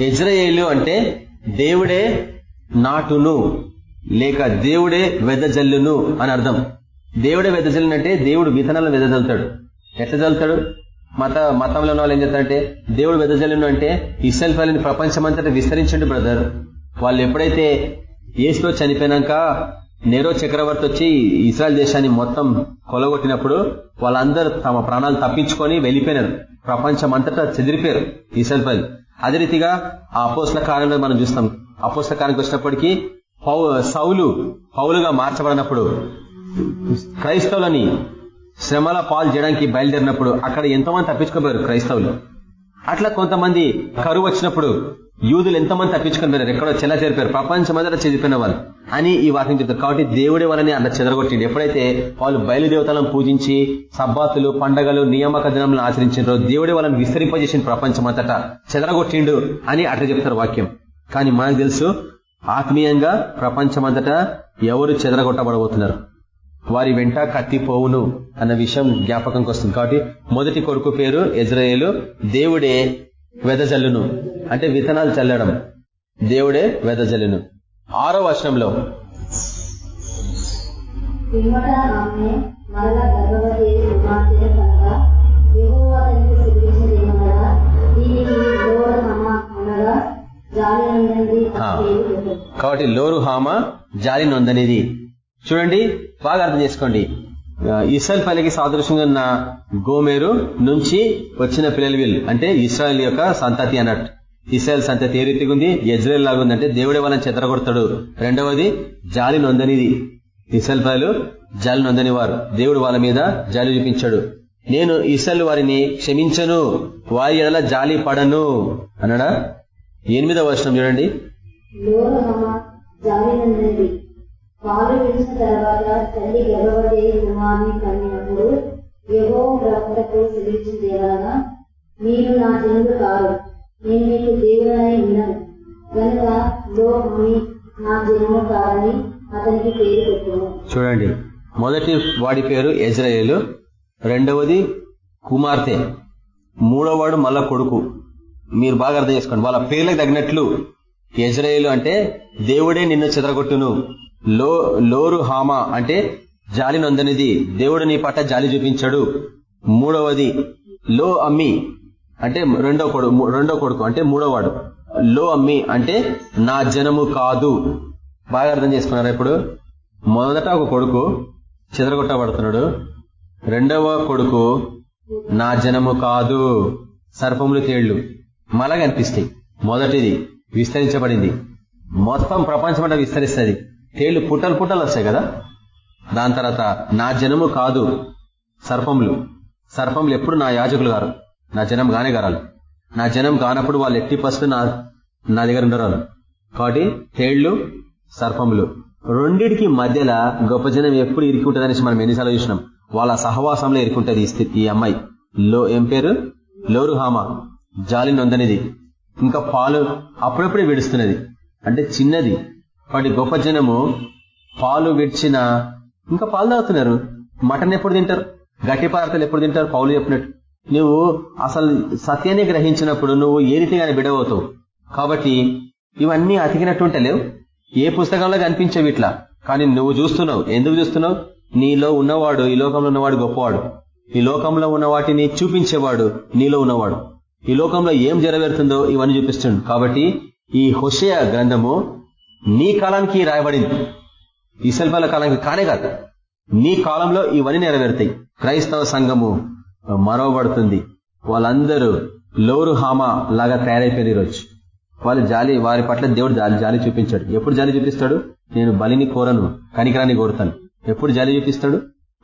ఎజ్రయేలు అంటే దేవుడే నాటును లేక దేవుడే వెదజల్లును అని అర్థం. దేవుడే వెదజల్లును అంటే దేవుడు విత్తనాలను వెదజల్లుతాడు. ఎట్లా చల్లుతాడు మత మతంలో ఉన్న వాళ్ళు ఏం చెప్తారంటే దేవుడు వెదజల్లును అంటే ఇస్రాయల్ ప్రపంచం ప్రపంచమంతటా విస్తరించండి బ్రదర్. వాళ్ళు ఎప్పుడైతే ఏసులో చనిపోయినాక నెరో చక్రవర్తి వచ్చి ఇస్రాయల్ దేశాన్ని మొత్తం కొలగొట్టినప్పుడు వాళ్ళందరూ తమ ప్రాణాలు తప్పించుకొని వెళ్ళిపోయినారు. ప్రపంచం అంతటా చెదిరిపోయారు ఇస్రాయల్ ప్రజలు. అదే రీతిగా ఆ అపోస్ల కాలంలో మనం చూస్తాం. అపోస్ల కాలానికి వచ్చినప్పటికీ సౌలు పౌలుగా మార్చబడినప్పుడు క్రైస్తవులని శ్రమల పాలు చేయడానికి బయలుదేరినప్పుడు అక్కడ ఎంతోమంది తప్పించుకోపోయారు క్రైస్తవులు. అట్లా కొంతమంది కరువు వచ్చినప్పుడు యూదులు ఎంతమంది తప్పించుకొని ఎక్కడో చెల్ల చేరిపోయారు. ప్రపంచమంతా చెదిరిపోయిన వాళ్ళు. అని ఈ వాక్యం చెప్తారు. కాబట్టి దేవుడే వాళ్ళని అట్లా చెదరగొట్టిండు. ఎప్పుడైతే వాళ్ళు బయలుదేవతలను పూజించి సబ్బాతులు పండగలు నియామక దినములను ఆచరించారో దేవుడే వాళ్ళని విస్తరింపజేసిన ప్రపంచమంతటా చెదరగొట్టిండు అని అట్లా చెప్తారు వాక్యం. కానీ మనకు తెలుసు ఆత్మీయంగా ప్రపంచమంతటా ఎవరు చెదరగొట్టబడబోతున్నారు? వారి వెంట కత్తిపోవును అన్న విషయం జ్ఞాపకంకి వస్తుంది. కాబట్టి మొదటి కొడుకు పేరు ఎజ్రాయేలు దేవుడే వెదజల్లును. అంటే విత్తనాలు చల్లడం. దేవుడే వెదజల్లును. ఆరో వచనంలో. పెట్టు. కాబట్టి లోరు హామ జాలి నొందనిది. చూడండి బాగా అర్థం చేసుకోండి. ఇస్రాయల్ పల్లెకి సాదృశ్యంగా ఉన్న గోమేరు నుంచి వచ్చిన పిల్లలు వీళ్ళు అంటే ఇస్రాయల్ యొక్క సంతతి అన్నట్టు. ఇస్రాయల్ సంతతి ఏ రీతిగా ఉంది? యజ్రేల్ లాగా ఉందంటే దేవుడే వాళ్ళని చెదరగొడతాడు. రెండవది జాలి నొందనిది. ఇస్రాయల్ పల్లెలు జాలి నొందని వారు దేవుడు వాళ్ళ మీద జాలి చూపించాడు. నేను ఇస్రాయల్ వారిని క్షమించను. వారి ఎడల జాలి పడను. అన్నాడా? ఎనిమిదవ వర్షం చూడండి. పాలు విడిచిన తర్వాత తల్లి గర్భవతి అయి కుమారుని కనినప్పుడు యహో ప్రవక్తకు సెలవిచ్చిందేలాగా మీరు నా జనులు కారు. నేను మీకు దేవుడనే ఉన్నాను కనుక లోహమి నా జన్ము కారని అతనికి పేరు పెట్టాను చూడండి. మొదటి వాడి పేరు ఎజ్రాయేలు రెండవది కుమార్తె మూడోవాడు మళ్ళా కొడుకు. మీరు బాగా అర్థం చేసుకోండి. వాళ్ళ పేర్లకు తగినట్లు ఎజ్రాయేలు అంటే దేవుడే నిన్ను చెదరగొట్టును. లో లోరు హామా అంటే జాలి నొందనిది. దేవుడు నీ పట్ల జాలి చూపించాడు. మూడవది లో అమ్మి అంటే రెండో కొడుకు రెండో కొడుకు అంటే మూడోవాడు. లో అమ్మి అంటే నా జనము కాదు. బాగా అర్థం చేసుకున్నారా ఇప్పుడు? మొదట ఒక కొడుకు చెదరగొట్టబడుతున్నాడు. రెండవ కొడుకు నా జనము కాదు. సర్పములు తేళ్ళు. మలగనిపిస్తాయి. మొదటిది విస్తరించబడింది. మొత్తం ప్రపంచం అంటే విస్తరిస్తుంది. తేళ్ళు పుట్టలు పుట్టలు వస్తాయి కదా? దాని తర్వాత నా జనము కాదు సర్పములు. సర్పములు ఎప్పుడు నా యాజకులు గారు? నా జనం గానే గారాలు. నా జనం కానప్పుడు వాళ్ళు ఎట్టి పసుపు నా నా దగ్గర ఉండరు కాబట్టి తేళ్ళు సర్పములు. రెండిటికి మధ్యలో గొప్ప జనం ఎప్పుడు ఇరికి మనం ఎన్నిసార్లు చూసినాం. వాళ్ళ సహవాసంలో ఇరుక్కుంటుంది ఈ ఈ అమ్మాయి. లో ఏం పేరు? లోరుహామ. జాలి నొందనిది. ఇంకా పాలు అప్పుడప్పుడే విడుస్తున్నది. అంటే చిన్నది. వాటి గొప్ప జనము పాలు విడిచిన ఇంకా పాలు తాగుతున్నారు. మటన్ ఎప్పుడు తింటారు? గట్టి పదార్థాలు ఎప్పుడు తింటారు? పౌలు చెప్పినట్టు. నువ్వు అసలు సత్యాన్ని గ్రహించినప్పుడు నువ్వు ఏ రీతిగానే బిడవవుతావు? కాబట్టి ఇవన్నీ అతికినట్టు ఉంటలేవు ఏ పుస్తకంలో కనిపించవు ఇట్లా? కానీ నువ్వు చూస్తున్నావు. ఎందుకు చూస్తున్నావు? నీలో ఉన్నవాడు ఈ లోకంలో ఉన్నవాడు గొప్పవాడు. ఈ లోకంలో ఉన్న వాటిని చూపించేవాడు నీలో ఉన్నవాడు. ఈ లోకంలో ఏం జరవేరుతుందో ఇవన్నీ చూపిస్తుండు. కాబట్టి ఈ హుషయ గ్రంథము నీ కాలానికి రాయబడింది. శిల్పాల కాలానికి కానే కాదు. నీ కాలంలో ఇవన్నీ నెరవేరుతాయి. క్రైస్తవ సంఘము మరవబడుతుంది. వాళ్ళందరూ లోరు హామా లాగా తయారైపోయారు ఈరోజు. వాళ్ళు జాలి వారి పట్ల దేవుడు జాలి జాలి చూపించాడు. ఎప్పుడు జాలి చూపిస్తాడు? నేను బలిని కోరను కనికరాన్ని కోరుతాను. ఎప్పుడు జాలి చూపిస్తాడు?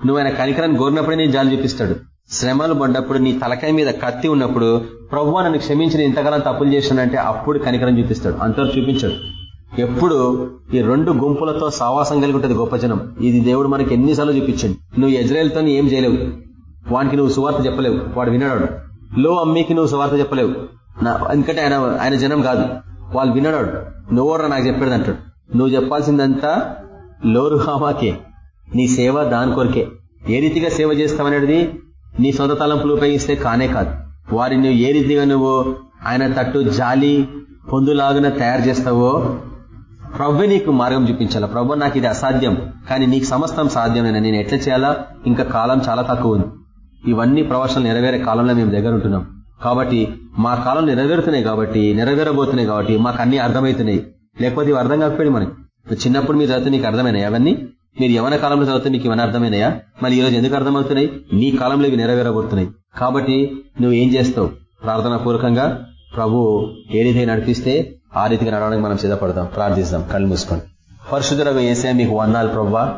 నువ్వు ఆయన కనికరాన్ని కోరినప్పుడే నేను జాలి చూపిస్తాడు. శ్రమలు పడ్డప్పుడు నీ తలకాయ మీద కత్తి ఉన్నప్పుడు ప్రభు నన్ను క్షమించిన ఇంతకాలం తప్పులు చేశానంటే అప్పుడు కనికరం చూపిస్తాడు. అంతవరకు చూపించాడు. ఎప్పుడు ఈ రెండు గుంపులతో సావాసం కలిగి ఉంటుంది గొప్ప జనం. ఇది దేవుడు మనకి ఎన్నిసార్లు చూపించండి. నువ్వు ఎజ్రాయల్తో ఏం చేయలేవు. వానికి నువ్వు సువార్త చెప్పలేవు. వాడు వినడాడు. లో అమ్మికి నువ్వు సువార్త చెప్పలేవు. ఎందుకంటే ఆయన ఆయన జనం కాదు. వాళ్ళు వినడాడు. నువ్వరా నాకు చెప్పాడు అంటాడు. నువ్వు చెప్పాల్సిందంతా లోరు హామాకే నీ సేవ దాని కొరకే. ఏ రీతిగా సేవ చేస్తావనేది నీ సొంత తలంపులు ఉపయోగిస్తే కానే కాదు. వారిని ఏ రీతిగా నువ్వు ఆయన తట్టు జాలి పొందులాగున తయారు చేస్తావో ప్రవ్వే నీకు మార్గం చూపించాలా? ప్రభు నాకు ఇది అసాధ్యం. కానీ నీకు సమస్తం సాధ్యమైన? నేను ఎట్లా చేయాలా? ఇంకా కాలం చాలా తక్కువ ఉంది. ఇవన్నీ ప్రవచనాలు నెరవేరే కాలంలో మేము దగ్గర ఉంటున్నాం. కాబట్టి మా కాలం నెరవేరుతున్నాయి కాబట్టి నెరవేరబోతున్నాయి కాబట్టి మాకు అన్ని అర్థమవుతున్నాయి. లేకపోతే ఇవి అర్థం కాకపోయింది మనకి చిన్నప్పుడు మీరు చదివితే నీకు అర్థమైనాయి అవన్నీ? మీరు యవన కాలంలో చదివితే మీకు ఇవన్నీ అర్థమైనాయా? మరి ఈరోజు ఎందుకు అర్థమవుతున్నాయి? నీ కాలంలో ఇవి నెరవేరబోతున్నాయి. కాబట్టి నువ్వు ఏం చేస్తావు? ప్రార్థనా పూర్వకంగా ప్రభు ఏదైతే నడిపిస్తే ఆ రీతిగా నడవడానికి మనం సిద్ధపడదాం. ప్రార్థిస్తాం కళ్ళు మూసుకోండి పరిశుద్ధులకు వేసే మీకు వందాలు ప్రవ్వా.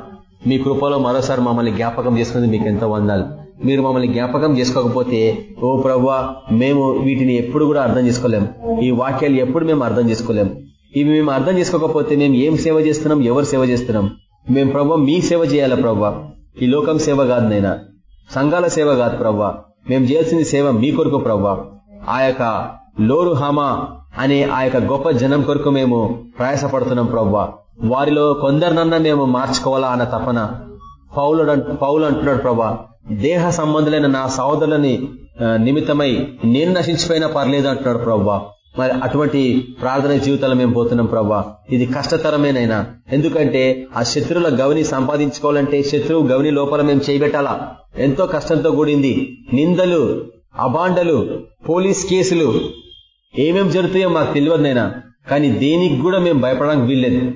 మీ కృపలో మరోసారి మమ్మల్ని జ్ఞాపకం చేసుకునేది మీకు ఎంతో వందాలు. మీరు మమ్మల్ని జ్ఞాపకం చేసుకోకపోతే ఓ ప్రవ్వా మేము వీటిని ఎప్పుడు కూడా అర్థం చేసుకోలేం. ఈ వాక్యాలు ఎప్పుడు మేము అర్థం చేసుకోలేం. ఇవి మేము అర్థం చేసుకోకపోతే మేము ఏం సేవ చేస్తున్నాం ఎవరు సేవ చేస్తున్నాం? మేము ప్రవ్వా మీ సేవ చేయాలా ప్రవ్వా? ఈ లోకం సేవ కాదు నైనా సంఘాల సేవ కాదు ప్రవ్వా. మేము చేయాల్సిన సేవ మీ కొరకు ప్రవ్వా. ఆ యొక్క లోరు హామా అనే ఆ యొక్క గొప్ప జనం కొరకు మేము ప్రయాసపడుతున్నాం ప్రవ్వా. వారిలో కొందరినన్నా మేము మార్చుకోవాలా అన్న తపన పౌలుడు పౌలు అంటున్నాడు ప్రభా దేహ సంబంధులైన నా సహోదరులని నిమిత్తమై నేను నశించిపోయినా పర్లేదు అంటున్నాడు ప్రవ్వా. మరి అటువంటి ప్రార్థన జీవితాలు మేము పోతున్నాం ప్రవ్వా. ఇది కష్టతరమేనైనా. ఎందుకంటే ఆ శత్రువుల గవిని సంపాదించుకోవాలంటే శత్రువు గవిని లోపల మేము చేయబెట్టాలా? ఎంతో కష్టంతో కూడింది. నిందలు అబాండలు పోలీస్ కేసులు ఏమేమి జరుగుతాయో మాకు తెలియదునైనా కానీ దేనికి కూడా మేము భయపడడానికి వీల్లేదు.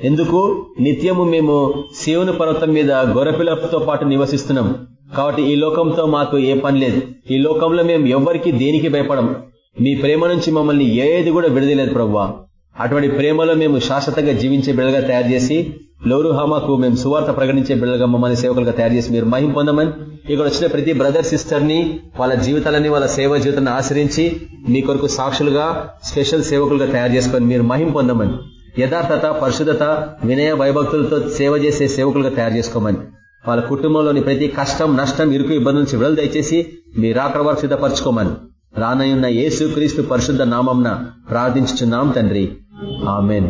ఎందుకు? నిత్యము మేము శివుని పర్వతం మీద గొర్రెపిల్లతో పాటు నివసిస్తున్నాం. కాబట్టి ఈ లోకంతో మాకు ఏ పని లేదు. ఈ లోకంలో మేము ఎవ్వరికి దేనికి భయపడం? మీ ప్రేమ నుంచి మమ్మల్ని ఏది కూడా విడదలేదు ప్రవ్వా అటువంటి ప్రేమలో మేము శాశ్వతంగా జీవించే బిడగా తయారు చేసి లోరుహామాకు మేము సువార్త ప్రకటించే బిడ్డలుగా మమ్మల్ని సేవకులుగా తయారు చేసి మీరు మహిం పొందమని ఇక్కడ వచ్చిన ప్రతి బ్రదర్ సిస్టర్ని వాళ్ళ జీవితాలని వాళ్ళ సేవ జీవితాన్ని ఆశ్రయించి మీ కొరకు సాక్షులుగా స్పెషల్ సేవకులుగా తయారు చేసుకొని మీరు మహిం పొందమని యథార్థత పరిశుద్ధత వినయ వైభక్తులతో సేవ చేసే సేవకులుగా తయారు చేసుకోమని వాళ్ళ కుటుంబంలోని ప్రతి కష్టం నష్టం ఇరుకు ఇబ్బంది నుంచి విడుదల దయచేసి మీ రాకడ వరకు సిద్ధపరచుకోమని రానయ్యున్న యేసు క్రీస్తు పరిశుద్ధ నామంన ప్రార్థించుచున్నాం తండ్రి. ఆమెన్.